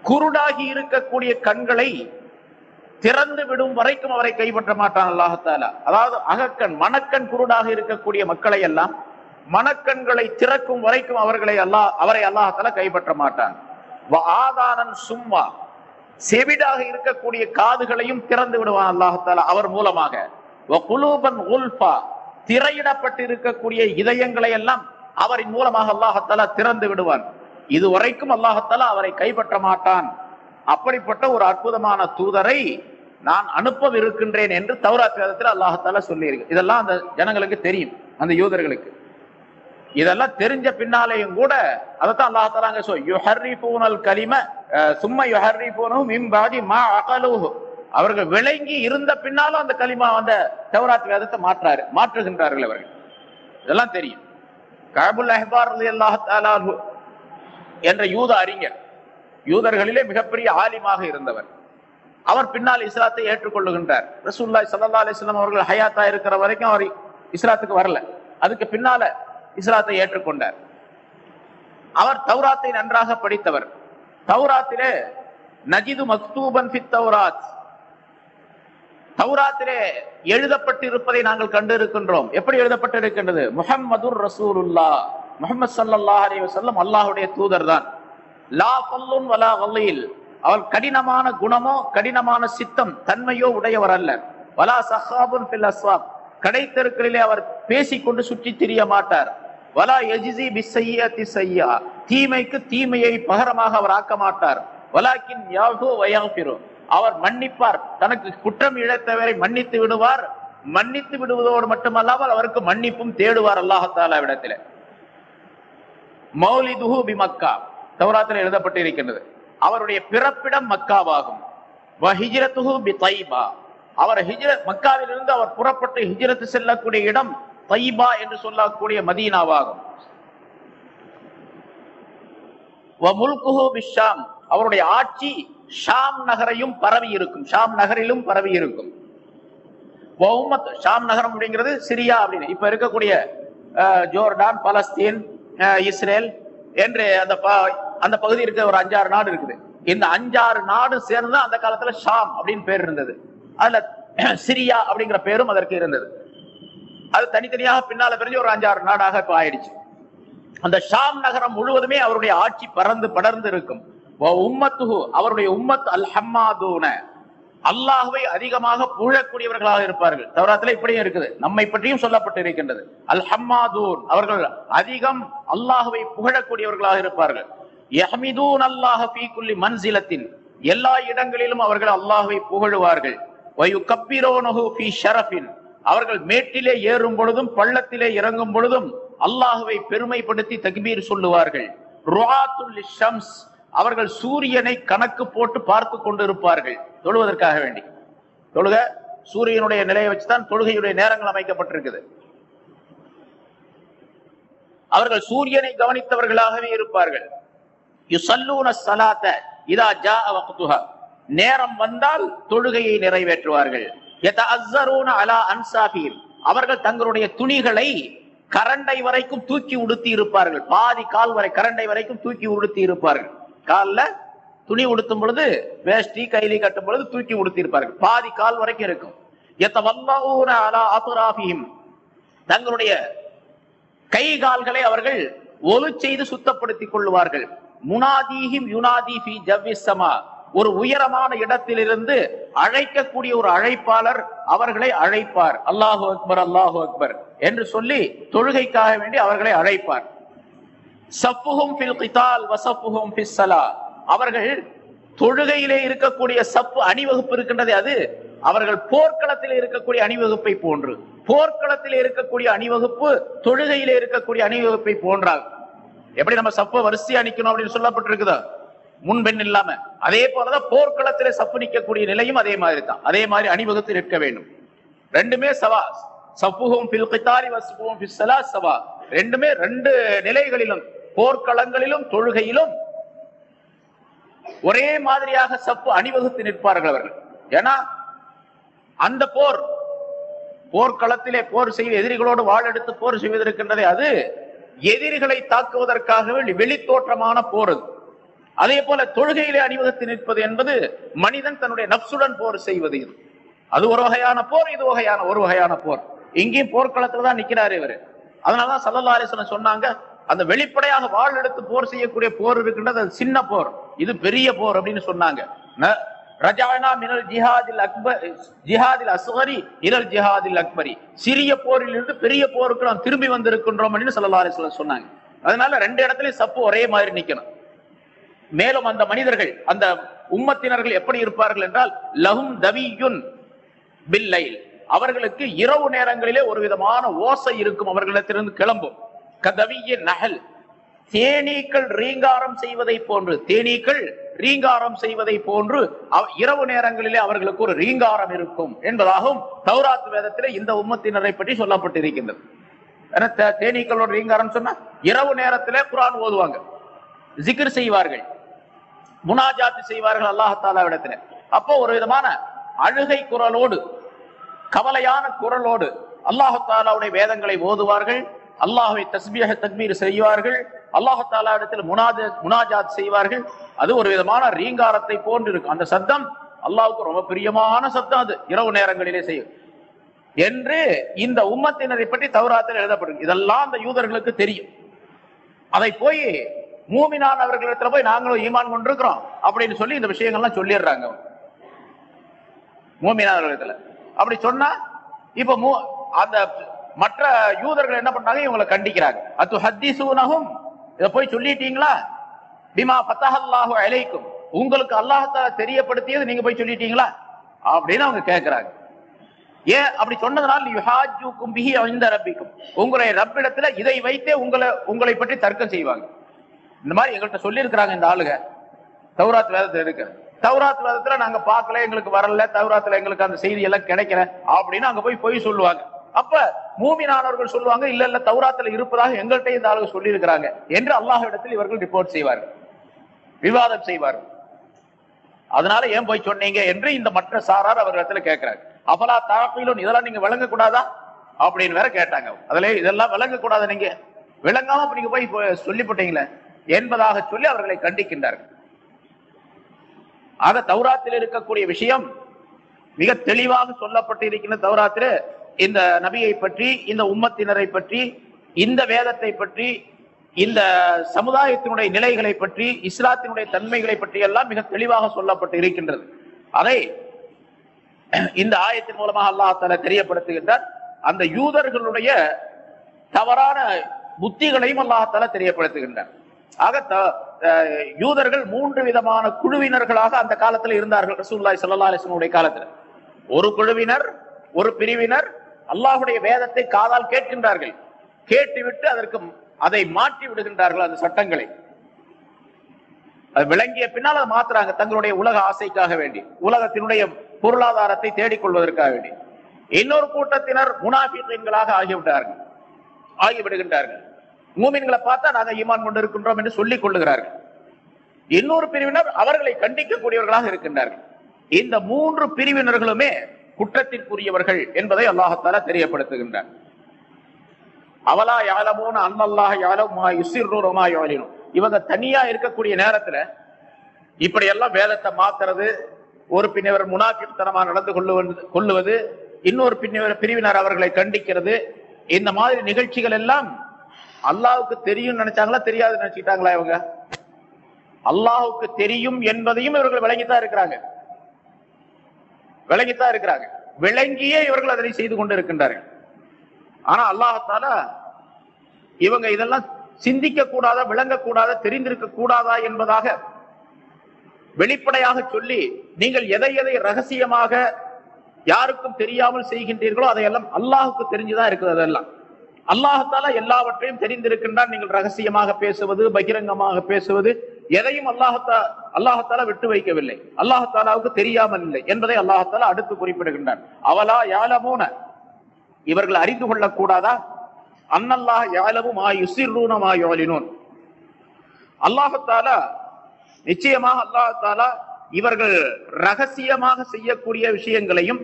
A: குருடாகி இருக்கக்கூடிய கண்களை திறந்து விடும் வரைக்கும் அவரை கைப்பற்ற மாட்டான் அல்லாஹால அதாவது அகக்கண் மணக்கண் குருடாக இருக்கக்கூடிய மக்களை எல்லாம் மணக்கண்களை திறக்கும் வரைக்கும் அவர்களை அல்லாஹ் அவரை அல்லாஹால கைப்பற்ற மாட்டான். வ ஆதானன் சும்மா. செவிடாக இருக்கக்கூடிய காதுகளையும் திறந்து விடுவான் அல்லாஹால அவர் மூலமாக. உல்ஃபா திரையிடப்பட்டு இருக்கக்கூடிய இதயங்களை எல்லாம் அவரின் மூலமாக அல்லாஹத்தாலா திறந்து விடுவான். இதுவரைக்கும் அல்லாஹத்தாலா அவரை கைப்பற்ற மாட்டான். அப்படிப்பட்ட ஒரு அற்புதமான தூதரை நான் அனுப்பவிருக்கின்றேன் என்று தௌராத் வேதத்தில் அல்லாஹத்தாலா சொல்லியிருக்கு. இதெல்லாம் அந்த ஜனங்களுக்கு தெரியும் அந்த யூதர்களுக்கு. இதெல்லாம் தெரிஞ்ச பின்னாலேயும் கூட அதைத்தான் அல்லாஹத்தாலா அங்க சொல் யுஹர்ரிபூனல் கலிம சும்மா யுஹர்ரிபூனு மின் பாதி மா அகலுஹு. அவர்கள் விளங்கி இருந்த பின்னாலும் அந்த கலிமா அந்த தௌராத் வேதத்தை மாற்றாரு மாற்றுகின்றார்கள் அவர்கள். இதெல்லாம் தெரியும். கபுல் அஹ்பார் ரலியல்லாஹு தஆலா என்ற யூத அறிஞர் யூதர்களிலே மிகப்பெரிய ஆலிமாக இருந்தவர். அவர் பின்னால் இஸ்லாத்தை ஏற்றுக்கொள்ளுகின்றார். ரசூல்லாய் சல்லா அலிஸ்லாம் அவர்கள் ஹயாத்தா இருக்கிற வரைக்கும் அவர் இஸ்லாத்துக்கு வரல. அதுக்கு பின்னால இஸ்லாத்தை ஏற்றுக்கொண்டார். அவர் தௌராத்தை நன்றாக படித்தவர். தௌராத்திலே நஜிது மக்தூபன் பி தௌராத். தௌராத்திலே எழுதப்பட்டிருப்பதை நாங்கள் கண்டிருக்கின்றோம். எப்படி எழுதப்பட்டிருக்கின்றது? முகம்மது ரசூலுல்லா முகமது ஸல்லல்லாஹு அலைஹி வஸல்லம் அல்லாஹ்வுடைய தூதர் தான். லா பல்லுன் வலா வல்லையில் அவர் கடினமான குணமோ கடினமான சித்தம் தன்மையோ உடையவர் அல்ல. வலா சஹாபுன் பில் அஸ்வாப். கடை தெருக்களிலே அவர் பேசிக்கொண்டு சுற்றி திரிய மாட்டார். வலா எஜிசி பிஸ்ஸையத்தி செய்யா தீமைக்கு தீமையை பகரமாக அவர் ஆக்க மாட்டார். வலாக்கின் யாஹு வயாபிரும் அவர் மன்னிப்பார். தனக்கு குற்றம் இழைத்தவரை மன்னித்து விடுவார். மன்னித்து விடுவதோடு மட்டுமல்லாமல் அவருக்கு மன்னிப்பும் தேடுவார் அல்லாஹத்தாலா இடத்துல மௌலிதுஹு பி மக்கா. தௌராத்தில் எழுதப்பட்டு இருக்கின்றது அவருடைய பிறப்பிடம் மக்காவாகும். வ பி தைபா. அவர் ஹிஜ்ரத் மக்காவிலிருந்து அவர் புறப்பட்டு ஹிஜிரத்து செல்லக்கூடிய இடம் தைபா என்று சொல்லக்கூடிய மதீனாவாகும். வ அவருடைய ஆட்சி ஷாம் நகரையும் பரவி இருக்கும். ஷாம் நகரிலும் பரவி இருக்கும். ஷாம் நகரம் அப்படிங்கிறது சிரியா அப்படின்னு. இப்ப இருக்கக்கூடிய அஹ், ஜோர்டான் பலஸ்தீன் அஹ், இஸ்ரேல் என்று அந்த ப- அந்த பகுதி இருக்க ஒரு அஞ்சாறு நாடு இருக்குது. இந்த அஞ்சாறு நாடு சேர்ந்து அந்த காலத்துல ஷாம் அப்படின்னு பேர் இருந்தது. அதுல சிரியா அப்படிங்கிற பேரும் அதற்கு இருந்தது. அது தனித்தனியாக பின்னால பிரிஞ்சு ஒரு அஞ்சாறு நாடாக இப்ப ஆயிடுச்சு. அந்த ஷாம் நகரம் முழுவதுமே அவருடைய ஆட்சி பறந்து படர்ந்து இருக்கும். உம்மத்துஹு அவருடைய உம்மத் அல் ஹம்மாதூன அல்லாஹுவை அதிகமாக புகழக்கூடியவர்களாக இருப்பார்கள். தவறாத்துல இப்படியும் இருக்குது. நம்மை பற்றியும் சொல்லப்பட்டு இருக்கின்றது. அல் ஹம்மாதூன் அவர்கள் அதிகம் அல்லாஹுவை புகழக்கூடியவர்களாக இருப்பார்கள். யஹ்மிதூன் அல்லாஹ் ஃபீ குல்லி மன்சிலத்தின். எல்லா இடங்களிலும் அவர்கள் அல்லாஹுவை புகழுவார்கள். வயுகப்பிரோனஹு ஃபீ ஷரஃபின். அவர்கள் மேட்டிலே ஏறும் பொழுதும் பள்ளத்திலே இறங்கும் பொழுதும் அல்லாஹுவை பெருமைப்படுத்தி தக்பீர் சொல்லுவார்கள். அவர்கள் சூரியனை கணக்கு போட்டு பார்த்து கொண்டிருப்பார்கள். தொழுவதற்காக வேண்டி. தொழுக சூரியனுடைய நிலையை வச்சுதான் தொழுகையுடைய நேரங்கள் அமைக்கப்பட்டிருக்குது. அவர்கள் சூரியனை கவனித்தவர்களாகவே இருப்பார்கள். யுசல்லூன சலாத்த இதா ஜா நேரம் வந்தால் தொழுகையை நிறைவேற்றுவார்கள். அவர்கள் தங்களுடைய துணிகளை கரண்டை வரைக்கும் தூக்கி உடுத்தி இருப்பார்கள். பாதி கால் வரை கரண்டை வரைக்கும் தூக்கி உடுத்தி இருப்பார்கள். கால்ல துணி உடுத்தும் பொழுது வேஷ்டி கைலி கட்டும் பொழுது தூக்கி உடுத்தி இருப்பார்கள். பாதி கால் வரைக்கும் இருக்கும். அலா தங்களுடைய கை கால்களை அவர்கள் ஒலு செய்து சுத்தப்படுத்திக் கொள்வார்கள். முனாதீஹிம் யுனாதி ஜவ்விஸ் ஒரு உயரமான இடத்திலிருந்து அழைக்கக்கூடிய ஒரு அழைப்பாளர் அவர்களை அழைப்பார். அல்லாஹு அக்பர் அல்லாஹு அக்பர் என்று சொல்லி தொழுகைக்காக வேண்டி அவர்களை அழைப்பார். சப்புகும் ஃபில் கிதால் வசப்புஹும் அவர்கள் தொழுகையிலே இருக்கக்கூடிய சப்பு அணிவகுப்பு இருக்கின்றது அது. அவர்கள் போர்க்களத்தில் இருக்கக்கூடிய அணிவகுப்பை போன்று. போர்க்களத்தில் இருக்கக்கூடிய அணிவகுப்பு தொழுகையிலே இருக்கக்கூடிய அணிவகுப்பை போன்றார் எப்படி நம்ம சப்ப வரிசையா நிக்கணும் அப்படின்னு சொல்லப்பட்டிருக்குதா? முன்பெண் இல்லாம. அதே போலதான் போர்க்களத்திலே சப்பு நிற்கக்கூடிய நிலையும் அதே மாதிரி தான் அதே மாதிரி அணிவகுத்து நிற்க வேண்டும். ரெண்டுமே சவா. சப்புகும் பில் கித்தாரி வசுகும் சவா. ரெண்டுமே ரெண்டு நிலைகளிலும் போர்க்களங்களிலும் தொழுகையிலும் ஒரே மாதிரியாக சப்பு அணிவகுத்து நிற்பார்கள் அவர்கள். ஏன்னா அந்த போர் போர்க்களத்திலே போர் செய்ய எதிரிகளோடு வாழெடுத்து போர் செய்வதற்கின்றதே அது எதிரிகளை தாக்குவதற்காக வெளித்தோற்றமான போர் அது. அதே போல தொழுகையிலே அணிவகுத்து நிற்பது என்பது மனிதன் தன்னுடைய நப்சுடன் போர் செய்வது இது. அது ஒரு வகையான போர் இது வகையான ஒரு வகையான போர். இங்கேயும் போர்க்களத்துல தான் நிக்கிறாரு இவரு. அதனாலதான் சல்லல்லா அலிஸ்வலம் சொன்னாங்க அந்த வெளிப்படையாக வாழ் எடுத்து போர் செய்யக்கூடிய போர் இருக்கின்றது அது சின்ன போர். இது பெரிய போர் அப்படின்னு சொன்னாங்க. ரஜானா மினல் ஜிஹாதில் அக்பர் ஜிஹாதில் அஸ்வரி இரல் ஜிஹாதில் அக்பரி. சிறிய போரில் இருந்து பெரிய போருக்கு நாம் திரும்பி வந்திருக்கின்றோம் அப்படின்னு சல்லல்லா அலிஸ்வலம் சொன்னாங்க. அதனால ரெண்டு இடத்துலயும் சப்பு ஒரே மாதிரி நிக்கணும். மேலும் அந்த மனிதர்கள் அந்த உம்மத்தினர்கள் எப்படி இருப்பார்கள் என்றால் லஹும் தவியுன் பில்லைல். அவர்களுக்கு இரவு நேரங்களிலே ஒரு விதமான ஓசை இருக்கும் அவர்களிடத்திலிருந்து கிளம்பும். கதவிய நகல் தேனீக்கள் ரீங்காரம் செய்வதை போன்று தேனீக்கள் ரீங்காரம் செய்வதை போன்று இரவு நேரங்களிலே அவர்களுக்கு ஒரு ரீங்காரம் இருக்கும் என்பதாகவும் தௌராத் வேதத்திலே இந்த உம்மத்தினரை பற்றி சொல்லப்பட்டிருக்கின்றது. ஏன்னா தே- தேனீக்களோட ரீங்காரம் சொன்னா இரவு நேரத்திலே குரான் ஓதுவாங்க. ஜிக்ர் செய்வார்கள். முனாஜாத்து செய்வார்கள் அல்லாஹாலா அப்போ ஒரு விதமான அழுகை குரலோடு கவலையான குரலோடு அல்லாஹாலாவுடைய வேதங்களை ஓதுவார்கள் அல்லாஹை தஸ்பீக தக்மீர் செய்வார்கள் அல்லாஹாலா இடத்தில் முனாஜ முனாஜாத் செய்வார்கள். அது ஒரு விதமான ரீங்காரத்தை போன்று இருக்கும் அந்த சத்தம் அல்லாவுக்கு ரொம்ப பிரியமான சத்தம் அது. இரவு நேரங்களிலே செய்யும். என்று இந்த உம்மத்தினரை பற்றி தௌராத்தில் எழுதப்படும் இதெல்லாம் அந்த யூதர்களுக்கு தெரியும். அதை போய் மூமினான் அவர்களிடத்துல போய் நாங்களும் ஈமான் கொண்டிருக்கிறோம் அப்படின்னு சொல்லி இந்த விஷயங்கள்லாம் சொல்லிடுறாங்க. மூமினான் அவர்களிடத்துல அப்படி சொன்னா இப்ப மூ- அந்த மற்ற யூதர்கள் என்ன பண்றாங்க? இவங்களை கண்டிக்கிறாங்க. அத்து ஹத்திசூனகும் இதை போய் சொல்லிட்டீங்களா? பிமா பத்தஹல்லாஹு அலைக்கும். உங்களுக்கு அல்லாஹால தெரியப்படுத்தியது நீங்க போய் சொல்லிட்டீங்களா? அப்படின்னு அவங்க கேட்கிறாங்க ஏன் அப்படி சொன்னதுனால யுஹாஜுக்கும் பிஹி இந்த ரப்பிக்கும். உங்களுடைய ரப்பிடத்துல இதை வைத்தே உங்களை உங்களை பற்றி தர்க்கம் செய்வாங்க. இந்த மாதிரி எங்கள்கிட்ட சொல்லியிருக்கிறாங்க இந்த ஆளுங்க தௌராத் வேதத்தில் இருக்கு. தௌராத் வேதத்துல நாங்க பார்க்கல எங்களுக்கு வரல தௌராத்துல எங்களுக்கு அந்த செய்தி எல்லாம் கிடைக்கல அப்படின்னு அங்க போய் போய் சொல்லுவாங்க. அப்ப மூமினானவர்கள் சொல்லுவாங்க இல்ல இல்ல தௌராத்துல இருப்பதாக எங்கள்கிட்ட இந்த ஆளுங்க சொல்லி இருக்கிறாங்க என்று அல்லாஹிடத்தில் இவர்கள் ரிப்போர்ட் செய்வார்கள். விவாதம் செய்வார்கள். அதனால ஏன் போய் சொன்னீங்க என்று இந்த மற்ற சாரார் அவர்களிடத்துல கேட்கிறாங்க. அபலா தாப்பிலும் இதெல்லாம் நீங்க விளங்க கூடாதா அப்படின்னு வேற கேட்டாங்க. அதுல இதெல்லாம் விளங்க கூடாது நீங்க. விளங்காம நீங்க போய் சொல்லி சொல்லிவிட்டீங்களே என்பதாக சொல்லி அவர்களை கண்டிக்கின்றார்கள். ஆக தௌராத்தில் இருக்கக்கூடிய விஷயம் மிக தெளிவாக சொல்லப்பட்டு இருக்கின்ற தௌராத்தில் இந்த நபியை பற்றி இந்த உம்மத்தினரை பற்றி இந்த வேதத்தை பற்றி இந்த சமுதாயத்தினுடைய நிலைகளை பற்றி இஸ்லாத்தினுடைய தன்மைகளை பற்றி எல்லாம் மிக தெளிவாக சொல்லப்பட்டு இருக்கின்றது. அதை இந்த ஆயத்தின் மூலமாக அல்லாஹ் தெரியப்படுத்துகின்றார் அந்த யூதர்களுடைய தவறான புத்திகளையும் அல்லாஹ் தெரியப்படுத்துகின்றார் ஆக யூதர்கள் மூன்று விதமான குழுவினர்களாக அந்த காலத்தில் இருந்தார்கள் ரசூல்லாய் சல்லா அலைஹி காலத்தில். ஒரு குழுவினர் ஒரு பிரிவினர் அல்லாஹுடைய வேதத்தை காதால் கேட்கின்றார்கள். கேட்டுவிட்டு அதற்கு அதை மாற்றி விடுகின்றார்கள் அந்த சட்டங்களை. அது விளங்கிய பின்னால் அதை மாத்துறாங்க தங்களுடைய உலக ஆசைக்காக வேண்டி உலகத்தினுடைய பொருளாதாரத்தை தேடிக்கொள்வதற்காக வேண்டி. இன்னொரு கூட்டத்தினர் முனாஃபிகீன்களாக ஆகிவிட்டார்கள் ஆகிவிடுகின்றார்கள். மூமின்களை பார்த்தா நாங்க ஈமான் கொண்டிருக்கின்றோம் என்று சொல்லிக் கொள்ளுகிறார்கள். இன்னொரு பிரிவினர் அவர்களை கண்டிக்கக்கூடியவர்களாக இருக்கின்றார்கள். இந்த மூன்று பிரிவினர்களுமே குற்றத்திற்குரியவர்கள் என்பதை அல்லாஹத்தாலா தெரியப்படுத்துகின்றார். அவலா யாலமூன அன்னல்லாஹ யாலமா மா யாலினும் இவங்க தனியா இருக்கக்கூடிய நேரத்துல இப்படி எல்லாம் வேதத்தை மாத்துறது ஒரு பின்னவர் முனாஃபித்தனமா நடந்து கொள்ளுவது கொள்ளுவது இன்னொரு பின்னவர் பிரிவினர் அவர்களை கண்டிக்கிறது இந்த மாதிரி நிகழ்ச்சிகள் எல்லாம் அல்லாவுக்கு தெரியும் நினைச்சாங்களா தெரியாது நினைச்சுக்கிட்டாங்களா இவங்க? அல்லாஹுக்கு தெரியும் என்பதையும் இவர்கள் விளங்கித்தான் இருக்கிறாங்க. விளங்கித்தான் இருக்கிறாங்க. விளங்கியே இவர்கள் அதனை செய்து கொண்டு இருக்கின்றார்கள் ஆனா அல்லாஹத்தால இவங்க இதெல்லாம் சிந்திக்க கூடாதா விளங்கக்கூடாத தெரிந்திருக்க கூடாதா என்பதாக வெளிப்படையாக சொல்லி நீங்கள் எதை எதை ரகசியமாக யாருக்கும் தெரியாமல் செய்கின்றீர்களோ அதையெல்லாம் அல்லாஹுக்கு தெரிஞ்சுதான் இருக்குது அதெல்லாம். அல்லாஹத்தால எல்லாவற்றையும் தெரிந்திருக்கின்றான். நீங்கள் ரகசியமாக பேசுவது பகிரங்கமாக பேசுவது எதையும் அல்லாஹத்தா அல்லாஹத்தாலா விட்டு வைக்கவில்லை. அல்லாஹத்தாலாவுக்கு தெரியாமல் இல்லை என்பதை அல்லாஹத்தாலா அடுத்து குறிப்பிடுகின்றான். அவலா யாழமோன இவர்கள் அறிந்து கொள்ளக்கூடாதா? அன்னல்லாஹ் யாலமு மா யுசிர்ரூன மா யுலினூன் அல்லாஹத்தாலா நிச்சயமாக அல்லாஹத்தாலா இவர்கள் ரகசியமாக செய்யக்கூடிய விஷயங்களையும்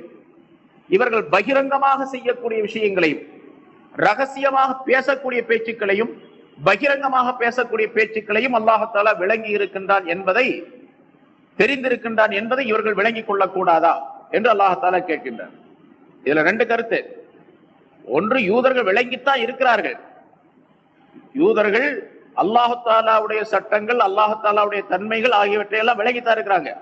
A: இவர்கள் பகிரங்கமாக செய்யக்கூடிய விஷயங்களையும் ரகசியமாக பேசக்கூடிய பேச்சுக்களையும் பகிரங்கமாக பேசக்கூடிய பேச்சுக்களையும் அல்லாஹத்தாலா விளங்கி இருக்கின்றான் என்பதை தெரிந்திருக்கின்றான் என்பதை இவர்கள் விளங்கிக் கொள்ளக் கூடாதா என்று அல்லாஹத்தாலா கேட்கின்றார். இதுல ரெண்டு கருத்து. ஒன்று யூதர்கள் விளங்கித்தான் இருக்கிறார்கள். யூதர்கள் அல்லாஹாலாவுடைய சட்டங்கள் அல்லாஹாலாவுடைய தன்மைகள் ஆகியவற்றை எல்லாம் விளங்கித்தான் இருக்கிறாங்க.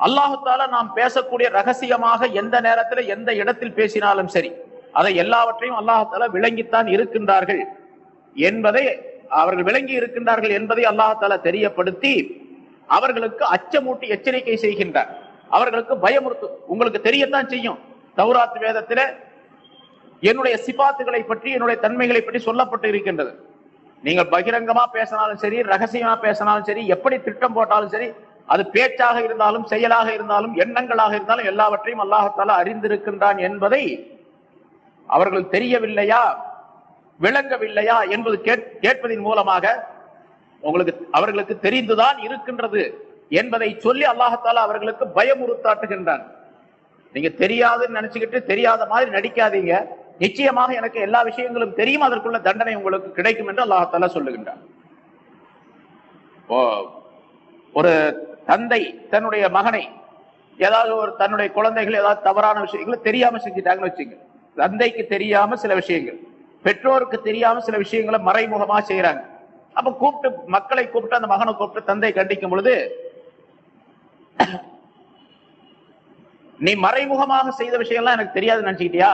A: அல்லாஹாலா நாம் பேசக்கூடிய ரகசியமாக எந்த நேரத்தில் எந்த இடத்தில் பேசினாலும் சரி அதை எல்லாவற்றையும் அல்லாஹால விளங்கித்தான் இருக்கின்றார்கள் என்பதை அவர்கள் விளங்கி இருக்கின்றார்கள் என்பதை அல்லாஹால தெரியப்படுத்தி அவர்களுக்கு அச்சமூட்டி எச்சரிக்கை செய்கின்றார். அவர்களுக்கு பயமுறுத்து உங்களுக்கு தெரியத்தான் செய்யும். தௌராத் வேதத்தில என்னுடைய சிபாத்துகளை பற்றி என்னுடைய தன்மைகளை பற்றி சொல்லப்பட்டு இருக்கின்றது. நீங்கள் பகிரங்கமா பேசினாலும் சரி ரகசியமா பேசினாலும் சரி எப்படி திட்டம் போட்டாலும் சரி அது பேச்சாக இருந்தாலும் செயலாக இருந்தாலும் எண்ணங்களாக இருந்தாலும் எல்லாவற்றையும் அல்லாஹால அறிந்திருக்கின்றான் என்பதை அவர்கள் தெரியவில்லையா? விளங்கவில்லையா? என்பது கேட்- கேட்பதின் மூலமாக உங்களுக்கு அவர்களுக்கு தெரிந்துதான் இருக்கின்றது என்பதை சொல்லி அல்லாஹால அவர்களுக்கு பயமுறுத்தாட்டுகின்றான். நீங்க தெரியாதுன்னு நினைச்சுக்கிட்டு தெரியாத மாதிரி நடிக்காதீங்க. நிச்சயமாக எனக்கு எல்லா விஷயங்களும் தெரியும். அதற்குள்ள தண்டனை உங்களுக்கு கிடைக்கும் என்று அல்லாஹால சொல்லுகின்றான். ஓ, ஒரு தந்தை தன்னுடைய மகனை ஏதாவது ஒரு தன்னுடைய குழந்தைகள் ஏதாவது தவறான விஷயங்களை தெரியாம செஞ்சுட்டாங்கன்னு வச்சுங்க தந்தைக்கு தெரியாம சில விஷயங்கள் பெற்றோருக்கு தெரியாம சில விஷயங்களை மறைமுகமா செய்யறாங்க அப்ப கூப்பிட்டு மக்களை கூப்பிட்டு அந்த மகனை கூப்பிட்டு தந்தை கண்டிக்கும் பொழுது நீ மறைமுகமாக செய்த விஷயம்லாம் எனக்கு தெரியாதுன்னு நினைச்சுக்கிட்டியா?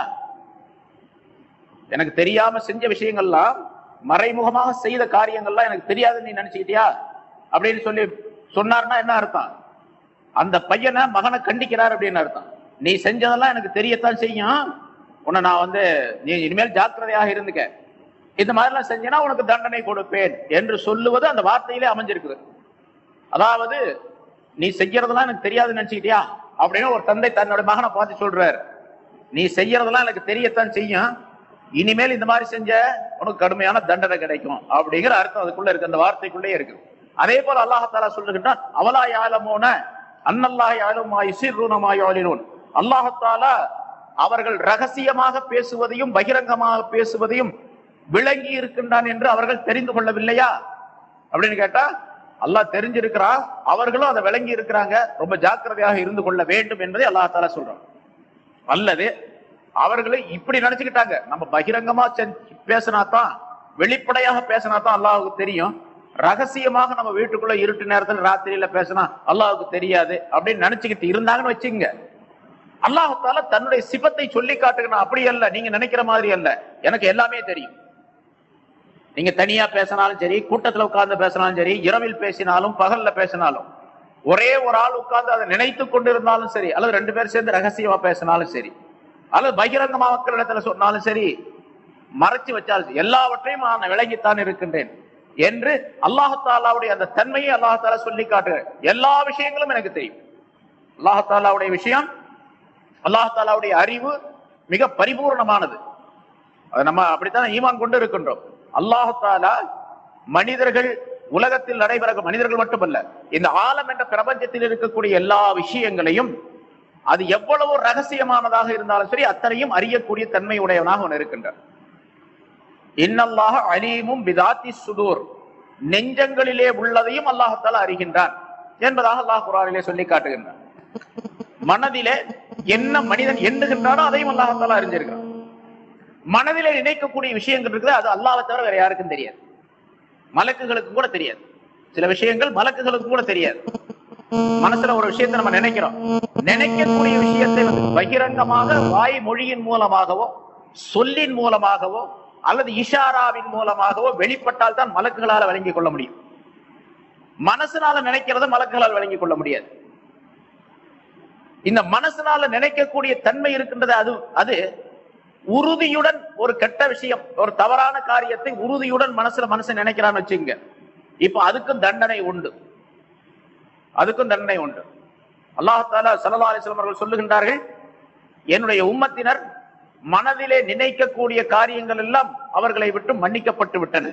A: எனக்கு தெரியாம செஞ்ச விஷயங்கள்லாம் மறைமுகமாக செய்த காரியங்கள்லாம் எனக்கு தெரியாதுன்னு நீ நினைச்சுக்கிட்டியா? அப்படின்னு சொல்லி சொன்னார்னா என்ன அர்த்தம்? அந்த பையனை மகனை கண்டிக்கிறார் அப்படின்னு அர்த்தம். நீ செஞ்சதெல்லாம் எனக்கு தெரியத்தான் செய்யும். உன்னை நான் வந்து நீ இனிமேல் ஜாக்கிரதையாக இருந்துக்க. இந்த மாதிரிலாம் செஞ்சேன்னா உனக்கு தண்டனை கொடுப்பேன் என்று சொல்லுவது அந்த வார்த்தையிலே அமைஞ்சிருக்குது. அதாவது நீ செய்யறதெல்லாம் எனக்கு தெரியாதுன்னு நினைச்சுக்கிட்டியா? அப்படின்னு ஒரு தந்தை தன்னோட மகனை பார்த்து சொல்றாரு. நீ செய்யறதெல்லாம் எனக்கு தெரியத்தான் செய்யும். இனிமேல் இந்த மாதிரி செஞ்ச உனக்கு கடுமையான தண்டனை கிடைக்கும் அப்படிங்கிற அர்த்தம் அதுக்குள்ள இருக்கு. அந்த வார்த்தைக்குள்ளே இருக்கு. அதே போல அல்லாஹாலா சொல்லுகின்றான் அவலா யாலமோன அன்னல்லாஹ் யாலுமாய் சிறுனமாயோலினோன் அவர்கள் ரகசியமாக பேசுவதையும் பகிரங்கமாக பேசுவதையும் விளங்கி இருக்கின்றான் என்று அவர்கள் தெரிந்து கொள்ளவில்லையா? அப்படின்னு கேட்டா அல்லாஹ் தெரிஞ்சிருக்கிறா அவர்களும் அதை விளங்கி இருக்கிறாங்க. ரொம்ப ஜாக்கிரதையாக இருந்து கொள்ள வேண்டும் என்பதை அல்லாஹ் தாலா சொல்றான். அல்லது அவர்களை இப்படி நினைச்சுக்கிட்டாங்க. நம்ம பகிரங்கமா செஞ்சு- பேசினாதான் வெளிப்படையாக பேசினாதான் அல்லாவுக்கு தெரியும். ரகசியமாக நம்ம வீட்டுக்குள்ள இருட்டு நேரத்தில் ராத்திரியில பேசினா அல்லாவுக்கு தெரியாது அப்படின்னு நினைச்சுக்கிட்டு இருந்தாங்கன்னு வச்சுங்க அல்லாஹால தன்னுடைய சிபத்தை சொல்லி காட்டுக்கணும் அப்படி அல்ல. நீங்க நினைக்கிற மாதிரி அல்ல. எனக்கு எல்லாமே தெரியும். நீங்க தனியா பேசினாலும் சரி கூட்டத்துல உட்கார்ந்து பேசினாலும் சரி இரவில் பேசினாலும் பகல்ல பேசினாலும் ஒரே ஒரு ஆள் உட்கார்ந்து அதை நினைத்து கொண்டிருந்தாலும் சரி அல்லது ரெண்டு பேர் சேர்ந்து ரகசியமா பேசினாலும் சரி அல்லது பகிரங்கமா மக்கள் இடத்துல சொன்னாலும் சரி மறைச்சு வச்சாலும் எல்லாவற்றையும் நான் விளங்கித்தான் இருக்கின்றேன் என்று அல்லாஹாலாவுடைய அந்த தன்மையை அல்லாஹாலா சொல்லி காட்டுகிறேன் எல்லா விஷயங்களும் எனக்கு தெரியும். அல்லாஹாலாவுடைய விஷயம் அல்லாஹாலாவுடைய அறிவு மிக பரிபூர்ணமானது. நம்ம அப்படித்தான் ஈமான் கொண்டு இருக்கின்றோம். அல்லாஹாலா மனிதர்கள் உலகத்தில் நடைபெற மனிதர்கள் மட்டுமல்ல இந்த ஆலம் என்ற பிரபஞ்சத்தில் இருக்கக்கூடிய எல்லா விஷயங்களையும் அது எவ்வளவு ரகசியமானதாக இருந்தாலும் சரி அத்தனையும் அறியக்கூடிய தன்மை உடையவனாக அவன் இருக்கின்றான். இன்னல்லாக அலீமும் பிதாத்தி சுதூர். நெஞ்சங்களிலே உள்ளதையும் அல்லாஹத்தால் அறிகின்றான் என்பதாக அல்லாஹ் குரானிலே சொல்லி காட்டுகின்றான். மனதிலே என்ன மனிதன் எண்ணுகின்றானோ அதையும் அல்லாஹால அறிஞ்சிருக்கிறான். மனதில நினைக்கக்கூடிய விஷயங்கள் இருக்குது அது அல்லாவை தவிர வேற யாருக்கும் தெரியாது. மலக்குகளுக்கு கூட தெரியாது. சில விஷயங்கள் மலக்குகளுக்கு கூட தெரியாது. மனசுல ஒரு விஷயத்தை நம்ம நினைக்கிறோம். நினைக்கக்கூடிய விஷயத்தை வந்து பகிரங்கமாக வாய் மொழியின் மூலமாகவோ சொல்லின் மூலமாகவோ அல்லது இஷாராவின் மூலமாகவோ வெளிப்பட்டால் தான் மலக்குகளால வழங்கிக் கொள்ள முடியும். மனசுனால நினைக்கிறத மலக்குகளால் வழங்கிக் கொள்ள முடியாது. இந்த மனசுனால நினைக்கக்கூடிய தன்மை இருக்கின்றது அது அது உறுதியுடன் ஒரு கெட்ட விஷயம் ஒரு தவறான காரியத்தை உறுதியுடன் மனசுல மனசு நினைக்கிறான்னு வச்சுங்க இப்ப அதுக்கும் தண்டனை உண்டு. அதுக்கும் தண்டனை உண்டு. அல்லாஹால சல்லா அலிஸ்லாம் அவர்கள் சொல்லுகின்றார்கள் என்னுடைய உம்மத்தினர் மனதிலே நினைக்கக்கூடிய காரியங்கள் எல்லாம் அவர்களை விட்டு மன்னிக்கப்பட்டு விட்டன.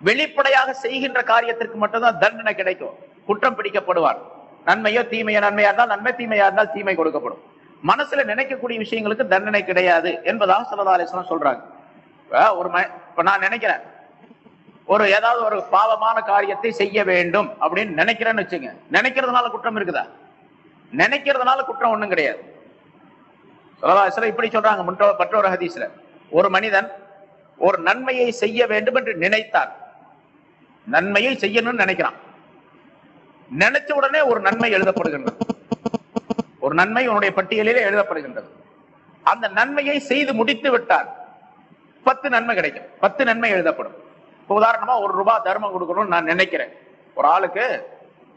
A: வெளிப்படையாக செய்கின்ற காரியத்திற்கு மட்டும்தான் தண்டனை கிடைக்கும். குற்றம் பிடிக்கப்படுவார் நன்மையோ தீமையோ நன்மையா இருந்தால் நன்மை தீமையா இருந்தால் தீமை கொடுக்கப்படும். மனசுல நினைக்கக்கூடிய விஷயங்களுக்கு தண்டனை கிடையாது என்பதாக சல்லா அலிஸ்லாம் சொல்றாங்க. ஒரு ம- இப்ப நான் நினைக்கிறேன். ஒரு ஏதாவது ஒரு பாவமான காரியத்தை செய்ய வேண்டும் அப்படின்னு நினைக்கிறேன்னு வச்சுங்க. நினைக்கிறதுனால குற்றம் இருக்குதா? நினைக்கிறதுனால குற்றம் ஒண்ணும் கிடையாது. சொல்லலாம் இப்படி சொல்றாங்க முன்னோ- மற்றொரு ஹதீஸ்ல. ஒரு மனிதன் ஒரு நன்மையை செய்ய வேண்டும் என்று நினைத்தான் நன்மையை செய்யணும்னு நினைக்கிறான். நினைச்ச உடனே ஒரு நன்மை எழுதப்படுகின்றது. ஒரு நன்மை உன்னுடைய பட்டியலிலே எழுதப்படுகின்றது. அந்த நன்மையை செய்து முடித்து விட்டால் பத்து நன்மை கிடைக்கும். பத்து நன்மை எழுதப்படும். இப்போ உதாரணமா ஒரு ரூபாய் தர்மம் கொடுக்கணும்னு நான் நினைக்கிறேன். ஒரு ஆளுக்கு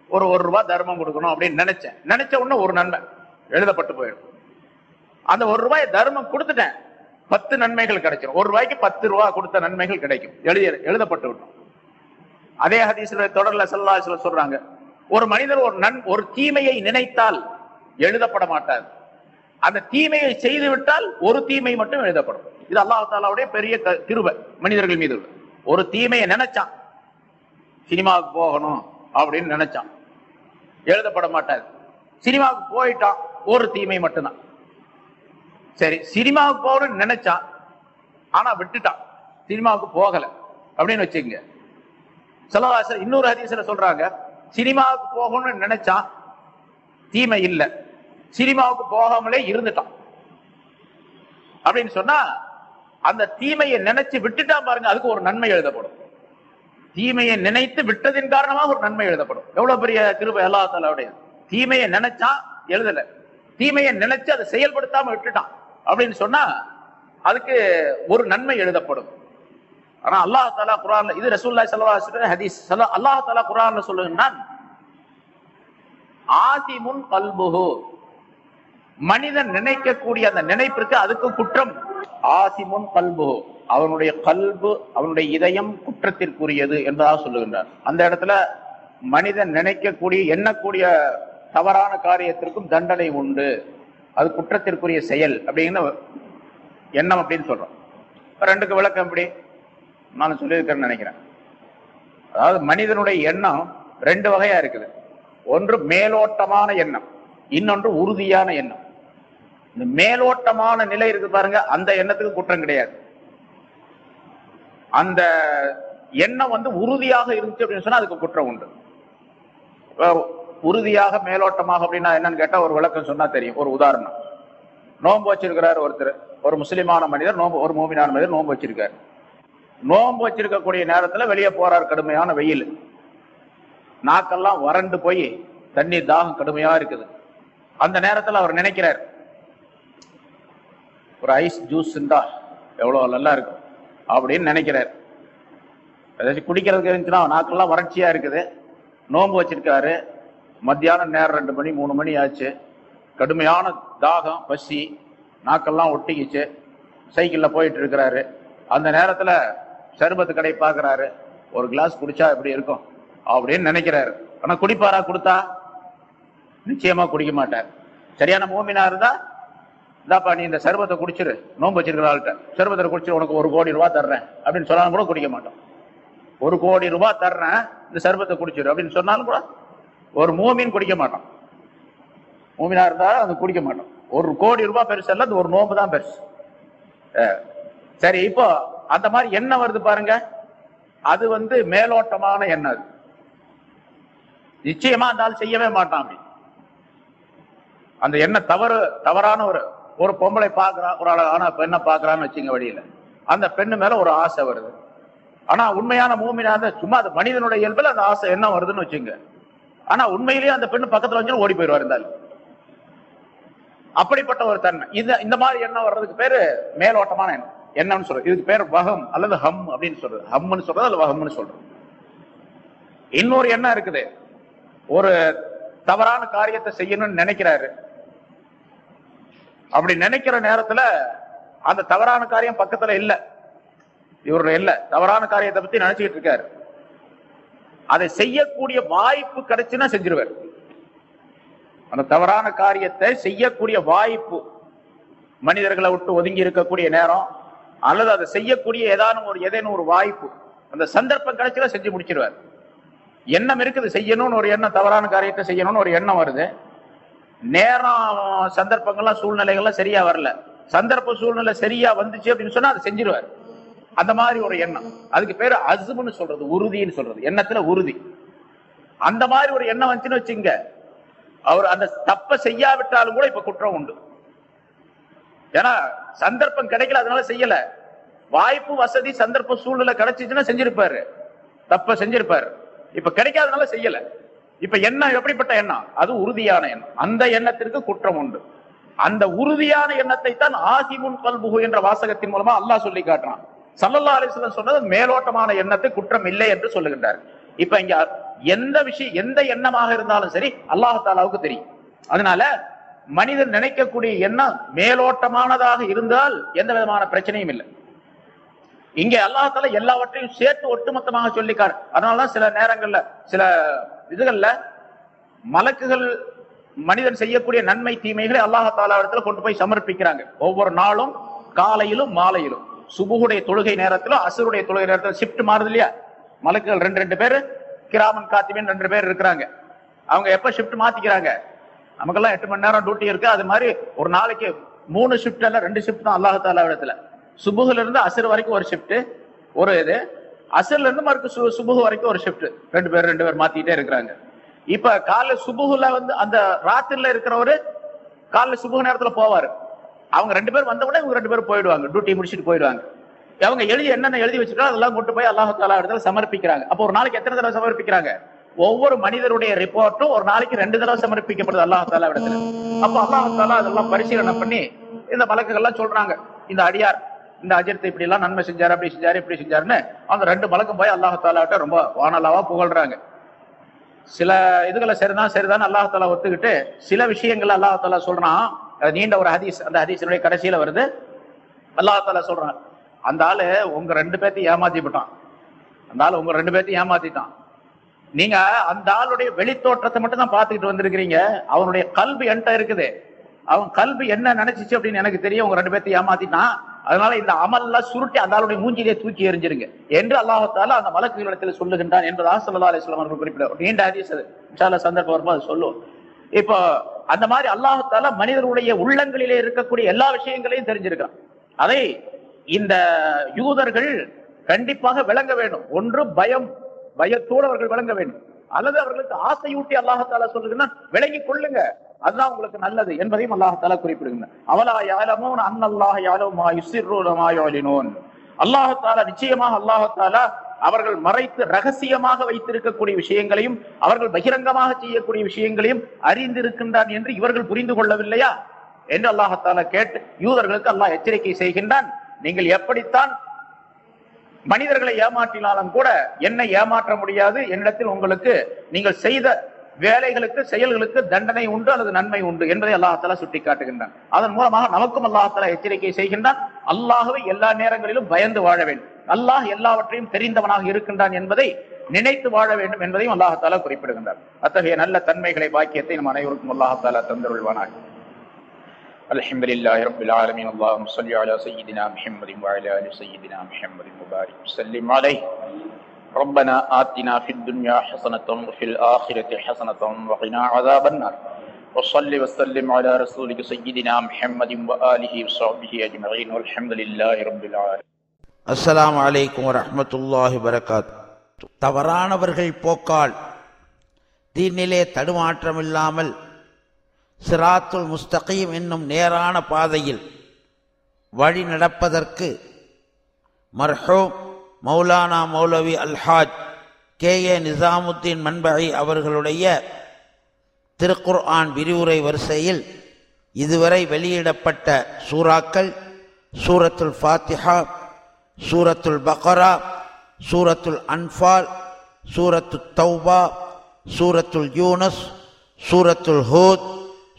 A: ஒரு ஒரு ரூபாய் தர்மம் கொடுக்கணும் அப்படின்னு நினைச்சேன். நினைச்ச உடனே ஒரு நன்மை எழுதப்பட்டு போயிடும். அந்த ஒரு ரூபாய் தர்மம் கொடுத்துட்டேன். பத்து நன்மைகள் கிடைச்சிடும் ஒரு ரூபாய்க்கு பத்து ரூபாய் கொடுத்த நன்மைகள் கிடைக்கும். எழுதி எழுதப்பட்டு விட்டோம். அதே ஹதீஸ்ல தொடர்ல செல்லாசில சொல்றாங்க. ஒரு மனிதர் ஒரு நன் ஒரு தீமையை நினைத்தால் எழுதப்பட மாட்டார். அந்த தீமையை செய்து விட்டால் ஒரு தீமை மட்டும் எழுதப்படும். இது அல்லாஹாலாவுடைய பெரிய க- கிருபை மனிதர்கள் மீது உள்ள. ஒரு தீமையை நினைச்சான். சினிமாவுக்கு போகணும் அப்படின்னு நினைச்சான். எழுதப்பட மாட்டார். சினிமாவுக்கு போயிட்டான். ஒரு தீமை மட்டும்தான். சரி சினிமாவுக்கு போகணும்னு நினைச்சான். ஆனா விட்டுட்டான். சினிமாவுக்கு போகல. அப்படின்னு வச்சுக்கங்க. செலவாசர் இன்னொரு ஹதீஸ்ல சொல்றாங்க. சினிமாவுக்கு போகணும்னு நினைச்சான் தீமை இல்லை. சினிமாவுக்கு போகாமலே இருந்துட்டான். அப்படின்னு சொன்னா அந்த தீமையை நினைச்சு விட்டுட்டான் பாருங்க அதுக்கு ஒரு நன்மை எழுதப்படும். தீமையை நினைத்து விட்டதின் காரணமாக ஒரு நன்மை எழுதப்படும். எவ்வளவு பெரிய கிருபை அல்லா தாலாவுடைய. தீமையை நினைச்சா எழுதல. தீமையை நினைச்சு அதை செயல்படுத்தாம விட்டுட்டான். அப்படின்னு சொன்னா அதுக்கு ஒரு நன்மை எழுதப்படும். ஆனா அல்லாஹ் தாலா குரான் இது ரசூல்லா சல்லா ஹதீஸ். அல்லாஹ் தாலா குரான்ல சொல்லுகிறான் ஆதிமுன் கல்புகு மனிதன் நினைக்கக்கூடிய அந்த நினைப்பிற்கு அதுக்கு குற்றம். ஆசிமுன் கல்பு அவனுடைய கல்பு அவனுடைய இதயம் குற்றத்திற்குரியது என்பதாக சொல்லுகின்றார். அந்த இடத்துல மனிதன் நினைக்கக்கூடிய எண்ணக்கூடிய தவறான காரியத்திற்கும் தண்டனை உண்டு. அது குற்றத்திற்குரிய செயல் அப்படிங்கிற எண்ணம் அப்படின்னு சொல்றோம். இப்ப ரெண்டுக்கு விளக்கம் எப்படி? நான் சொல்லியிருக்கேன்னு நினைக்கிறேன். அதாவது மனிதனுடைய எண்ணம் ரெண்டு வகையா இருக்குது. ஒன்று மேலோட்டமான எண்ணம் இன்னொன்று உறுதியான எண்ணம். இந்த மேலோட்டமான நிலை இருக்கு பாருங்க அந்த எண்ணத்துக்கு குற்றம் கிடையாது. அந்த எண்ணம் வந்து உறுதியாக இருந்துச்சு அப்படின்னு சொன்னா அதுக்கு குற்றம் உண்டு. உறுதியாக மேலோட்டமாக அப்படின்னா என்னன்னு கேட்டா ஒரு விளக்கம் சொன்னா தெரியும். ஒரு உதாரணம். நோன்பு வச்சிருக்கிறார் ஒருத்தர். ஒரு முஸ்லிமான மனிதர் நோன்பு ஒரு மூமினான மனிதர் நோன்பு வச்சிருக்காரு. நோம்பு வச்சிருக்கக்கூடிய நேரத்துல வெளியே போறார் கடுமையான வெயில். நாக்கெல்லாம் வறண்டு போய் தண்ணீர் தாகம் கடுமையா இருக்குது. அந்த நேரத்துல அவர் நினைக்கிறார் ஒரு ஐஸ் ஜூஸ் இருந்தா எவ்வளவு நல்லா இருக்கும் அப்படின்னு நினைக்கிறார். ஏதாச்சும் குடிக்கிறதுக்கு இருந்துச்சுன்னா நாக்கெல்லாம் வறட்சியா இருக்குது. நோன்பு வச்சிருக்காரு. மத்தியானம் நேரம் ரெண்டு மணி மூணு மணி ஆச்சு. கடுமையான தாகம் பசி நாக்கெல்லாம் ஒட்டிக்கிச்சு. சைக்கிளில் போயிட்டு இருக்கிறாரு. அந்த நேரத்தில் சர்பத்து கடை பார்க்கறாரு. ஒரு கிளாஸ் குடிச்சா எப்படி இருக்கும்? அப்படின்னு நினைக்கிறாரு. ஆனா குடிப்பாரா? கொடுத்தா? நிச்சயமா குடிக்க மாட்டார். சரியான மூமினா இருந்தா இந்தாப்பா நீ இந்த சர்பத்தை குடிச்சிரு. நோன்பு வச்சிருக்கிற ஆள்கிட்ட. சர்பத்தை குடிச்சிரு உனக்கு ஒரு கோடி ரூபா தர்றேன். அப்படின்னு சொன்னாலும் கூட குடிக்க மாட்டோம். ஒரு கோடி ரூபா தர்றேன் இந்த சர்பத்தை குடிச்சிரு. அப்படின்னு சொன்னாலும் கூட ஒரு மூமின் குடிக்க மாட்டோம். மூமினா இருந்தா அது குடிக்க மாட்டோம். ஒரு கோடி ரூபாய் பெருசு இல்லை அது ஒரு நோம்பு தான் பெருசு. சரி இப்போ அந்த மாதிரி எண்ணம் வருது பாருங்க. அது வந்து மேலோட்டமான எண்ணம் அது. நிச்சயமா அந்த ஆள் செய்யவே மாட்டான் அப்படி. அந்த எண்ணம் தவறு தவறான ஒரு ஒரு பொம்பளை பார்க்கறான் ஒரு அழகான பெண்ணை பார்க்கறான்னு வச்சுங்க வழியில. அந்த பெண்ணு மேல ஒரு ஆசை வருது. ஆனா உண்மையான மூமினா இருந்தா சும்மா அது மனிதனுடைய இயல்பில் அந்த ஆசை என்ன வருதுன்னு வச்சுங்க ஆனா உண்மையிலேயே அந்த பெண்ணு பக்கத்துல வந்து ஓடி போயிடுவார் இருந்தாலும் அப்படிப்பட்ட ஒரு தன்மை. இந்த இந்த மாதிரி எண்ணம் வர்றதுக்கு பேரு மேலோட்டமான எண்ணம். என்னன்னு சொல்றது இதுக்கு பேர் வகம் அல்லது ஹம் அப்படின்னு சொல்றது. ஹம்னு சொல்றது அல்லது வகம்னு சொல்றது. இன்னொரு எண்ணம் இருக்குது. ஒரு தவறான காரியத்தை செய்யணும்னு நினைக்கிறாரு. அப்படி நினைக்கிற நேரத்துல அந்த தவறான காரியம் பக்கத்துல இல்ல. இவரு இல்ல. தவறான காரியத்தை பத்தி நினைச்சுக்கிட்டு இருக்காரு. அதை செய்யக்கூடிய வாய்ப்பு கிடைச்சுன்னா செஞ்சிருவார். அந்த தவறான காரியத்தை செய்யக்கூடிய வாய்ப்பு மனிதர்களை விட்டு ஒதுங்கி இருக்கக்கூடிய நேரம் அல்லது அதை செய்யக்கூடிய ஏதானும் ஒரு ஏதேனும் ஒரு வாய்ப்பு அந்த சந்தர்ப்பம் கிடைச்சத செஞ்சு முடிச்சிருவார். எண்ணம் இருக்குது செய்யணும்னு ஒரு எண்ணம் தவறான காரியத்தை செய்யணும்னு ஒரு எண்ணம் வருது. நேரம் சந்தர்ப்பங்கள்லாம் சூழ்நிலைகள்லாம் சரியா வரல. சந்தர்ப்ப சூழ்நிலை சரியா வந்துச்சு அப்படின்னு சொன்னா அதை செஞ்சிருவார். அந்த மாதிரி ஒரு எண்ணம். அதுக்கு பேர் அசுமுன்னு சொல்றது உறுதின்னு சொல்றது. எண்ணத்துல உறுதி. அந்த மாதிரி ஒரு எண்ணம் வந்துச்சுன்னு வச்சுங்க. அவர் அந்த தப்ப செய்யாவிட்டாலும் கூட இப்ப குற்றம் உண்டு. ஏன்னா சந்தர்ப்பம் கிடைக்கல அதனால செய்யல. வாய்ப்பு வசதி சந்தர்ப்ப சூழ்நிலை கிடைச்சிச்சுன்னா செஞ்சிருப்பாரு. தப்ப செஞ்சிருப்பாரு. இப்ப கிடைக்காதனால செய்யல. இப்ப எண்ணம் எப்படிப்பட்ட எண்ணம்? அது உறுதியான எண்ணம். அந்த எண்ணத்திற்கு குற்றம் உண்டு. அந்த உறுதியான எண்ணத்தை தான் ஆசிமுன் கல்புகு என்ற வாசகத்தின் மூலமா அல்லாஹ் சொல்லி காட்டுறான். சல்லல்லா அலிஸ்லாம் சொன்னது மேலோட்டமான எண்ணத்தை குற்றம் இல்லை என்று சொல்லுகின்றார். இப்ப இங்க எந்த விஷயம் எந்த எண்ணமாக இருந்தாலும் சரி அல்லாஹாலாவுக்கு தெரியும். அதனால மனிதன் நினைக்கக்கூடிய எண்ணம் மேலோட்டமானதாக இருந்தால் எந்த விதமான பிரச்சனையும் இல்லை. இங்கே அல்லாஹால எல்லாவற்றையும் சேர்த்து ஒட்டுமொத்தமாக சொல்லிக்காரு. அதனாலதான் சில நேரங்கள்ல சில இதுகள்ல மலக்குகள் மனிதன் செய்யக்கூடிய நன்மை தீமைகளை அல்லாஹாலா இடத்துல கொண்டு போய் சமர்ப்பிக்கிறாங்க. ஒவ்வொரு நாளும் காலையிலும் மாலையிலும். சுபுகுடைய தொழுகை நேரத்திலும் அசுருடைய தொழுகை நேரத்தில் ஷிப்ட் மாறுது இல்லையா? மலக்குகள் ரெண்டு ரெண்டு பேர் கிராமன் காத்திமின் ரெண்டு பேர் இருக்கிறாங்க. அவங்க எப்ப ஷிப்ட் மாத்திக்கிறாங்க? நமக்கெல்லாம் எட்டு மணி நேரம் டியூட்டி இருக்கு. அது மாதிரி ஒரு நாளைக்கு மூணு ஷிப்ட் அல்ல ரெண்டு ஷிப்ட் தான் அல்லாஹால இடத்துல சுபுகுல இருந்து அசுர் வரைக்கும் ஒரு ஷிப்ட் ஒரு இது. அசர்ல இருந்து மறுக்கு சு- சுபுகு வரைக்கும் ஒரு ஷிப்ட் ரெண்டு பேர் ரெண்டு பேர் மாத்திக்கிட்டே இருக்கிறாங்க. இப்ப காலைல சுபுகுல வந்து அந்த ராத்திரில இருக்கிறவரு காலைல சுபுகு நேரத்துல போவாரு. அவங்க ரெண்டு பேர் வந்த உடனே இவங்க ரெண்டு பேரும் போயிடுவாங்க. டியூட்டி முடிச்சுட்டு போயிடுவாங்க. அவங்க எழுதி என்னென்ன எழுதி வச்சிருக்கோ அதெல்லாம் கொண்டு போய் அல்லாஹ் இடத்துல சமர்ப்பிக்கிறாங்க. அப்போ ஒரு நாளைக்கு எத்தனை தடவை சமர்ப்பிக்கிறாங்க? ஒவ்வொரு மனிதருடைய ரிப்போர்ட்டும் ஒரு நாளைக்கு ரெண்டு தடவை சமர்ப்பிக்கப்படுது அல்லாஹ் தாலா இடத்துல அப்போ அல்லாஹ் தாலா அதெல்லாம் பரிசீலனை பண்ணி இந்த வழக்குகள்லாம் சொல்றாங்க. இந்த அடியார் இந்த அஜித் இப்படி எல்லாம் நன்மை செஞ்சாரு அப்படி செஞ்சாரு இப்படி செஞ்சாருன்னு அந்த ரெண்டு மலக்கும் போய் அல்லாஹ் ரொம்ப வானலாவா புகழ்றாங்க. சில இதுகளை சரிதான் சரிதான் அல்லாஹால ஒத்துக்கிட்டு சில விஷயங்கள் அல்லாஹால சொல்றான். நீண்ட ஒரு ஹதீஸ் அந்த ஹதீஸினுடைய கடைசியில வருது. அல்லாஹால சொல்றான் அந்த ஆளு உங்க ரெண்டு பேர்த்தையும் ஏமாத்தி விட்டான் அந்த ஆளு உங்க ரெண்டு பேர்த்தையும் ஏமாத்திட்டான். நீங்க அந்த ஆளுடைய வெளித்தோற்றத்தை மட்டும் தான் பாத்துக்கிட்டு வந்திருக்கிறீங்க. அவனுடைய கல்வி என்கிட்ட இருக்குது. அவன் கல்வி என்ன நினைச்சிச்சு அப்படின்னு எனக்கு தெரியும். உங்க ரெண்டு பேர்த்தையும் ஏமாத்திட்டான். அதனால இந்த அமல்லாம் சுருட்டி அந்த ஆளுடைய மூஞ்சிலே தூக்கி எறிஞ்சிருங்க. என்று அல்லாஹத்தால அந்த மலக்குகளிடத்தில் சொல்லுகின்றான் என்பதாக சொல்லலா அலிஸ்லாம் அவர்கள் குறிப்பிட நீண்ட ஹதீஸ் அது. சந்தர்ப்பம் வரும்போது அது சொல்லுவோம். இப்போ அந்த மாதிரி அல்லாஹத்தால மனிதர்களுடைய உள்ளங்களிலே இருக்கக்கூடிய எல்லா விஷயங்களையும் தெரிஞ்சிருக்கான் அதை இந்த யூதர்கள் கண்டிப்பாக விளங்க வேண்டும். ஒன்று பயம் பயத்தோடு அவர்கள் விளங்க வேண்டும். அல்லது அவர்களுக்கு ஆசையூட்டி அல்லாஹால சொல்லுங்கன்னா விளங்கி கொள்ளுங்க. அதுதான் உங்களுக்கு நல்லது என்பதையும் அல்லாஹால குறிப்பிடுகின்றன. அவலா யாலமோன் அன்னல்லாஹ் யாலோமா யுசிர்ரோலமா அல்லாஹால நிச்சயமாக அல்லாஹால அவர்கள் மறைத்து ரகசியமாக வைத்திருக்கக்கூடிய விஷயங்களையும் அவர்கள் பகிரங்கமாக செய்யக்கூடிய விஷயங்களையும் அறிந்திருக்கின்றான் என்று இவர்கள் புரிந்து கொள்ளவில்லையா? என்று அல்லாஹால கேட்டு யூதர்களுக்கு அல்லாஹ் எச்சரிக்கை செய்கின்றான். நீங்கள் எப்படித்தான் மனிதர்களை ஏமாற்றினாலும் கூட என்னை ஏமாற்ற முடியாது. என்னிடத்தில் உங்களுக்கு நீங்கள் செய்த வேலைகளுக்கு செயல்களுக்கு தண்டனை உண்டு அல்லது நன்மை உண்டு என்பதை அல்லாஹால சுட்டி காட்டுகின்றான் அதன் மூலமாக நமக்கும் அல்லாஹால எச்சரிக்கை செய்கின்றான். அல்லாஹுவை எல்லா நேரங்களிலும் பயந்து வாழ வேண்டும். அல்லாஹ் எல்லாவற்றையும் தெரிந்தவனாக இருக்கின்றான் என்பதை நினைத்து வாழ வேண்டும் என்பதையும் அல்லாஹால குறிப்பிடுகின்றார் அத்தகைய நல்ல தன்மைகளை பாக்கியத்தை நம் அனைவருக்கும் அல்லாஹால தந்தருள்வானாக. الحمد لله رب العالمين اللهم صل على سيدنا محمد وعلى ال سيدنا محمد وبارك وسلم عليه ربنا آتنا في الدنيا حسنة وفي الآخرة حسنة وقنا عذاب النار وصل وسلم على رسولك سيدنا محمد وآله وصحبه أجمعين والحمد لله رب العالمين
B: அஸ்ஸலாமு அலைக்கும் வரஹ்மத்துல்லாஹி வரகாத் தவறானவர்கள் போக்கால் தீனிலே தடுமாற்றமில்லாமல் சிராத்துல் முஸ்தகீம் என்னும் நேரான பாதையில் வழி நடப்பதற்கு மர்ஹூம் மௌலானா மௌலவி அல்ஹாஜ் கே. ஏ. நிசாமுத்தீன் மண்பகை அவர்களுடைய திருக்குர் ஆன் விரிவுரை வரிசையில் இதுவரை வெளியிடப்பட்ட சூறாக்கள் சூரத்துல் ஃபாத்திஹா சூரத்துல் பக்ரா சூரத்துல் அன்ஃபால் சூரத்து தௌபா சூரத்துல் யூனஸ் சூரத்துல் ஹூத்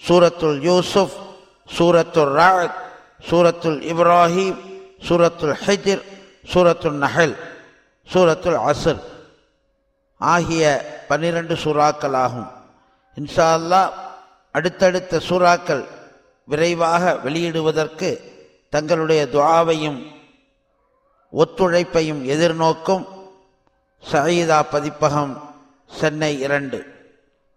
B: சூரத்துல் யூசுப் சூரத்துல் ராத் சூரத்துல் இப்ராஹிம் சூரத்துல் ஹஜிர் சூரத்துல் நஹல் சூரத்துல் அசர் ஆகிய பன்னிரண்டு சூறாக்கள் ஆகும் இன்ஷா அல்லாஹ் அடுத்தடுத்த சூறாக்கள் விரைவாக வெளியிடுவதற்கு தங்களுடைய துவாவையும் ஒத்துழைப்பையும் எதிர்நோக்கும். சயீதா பதிப்பகம் சென்னை இரண்டு.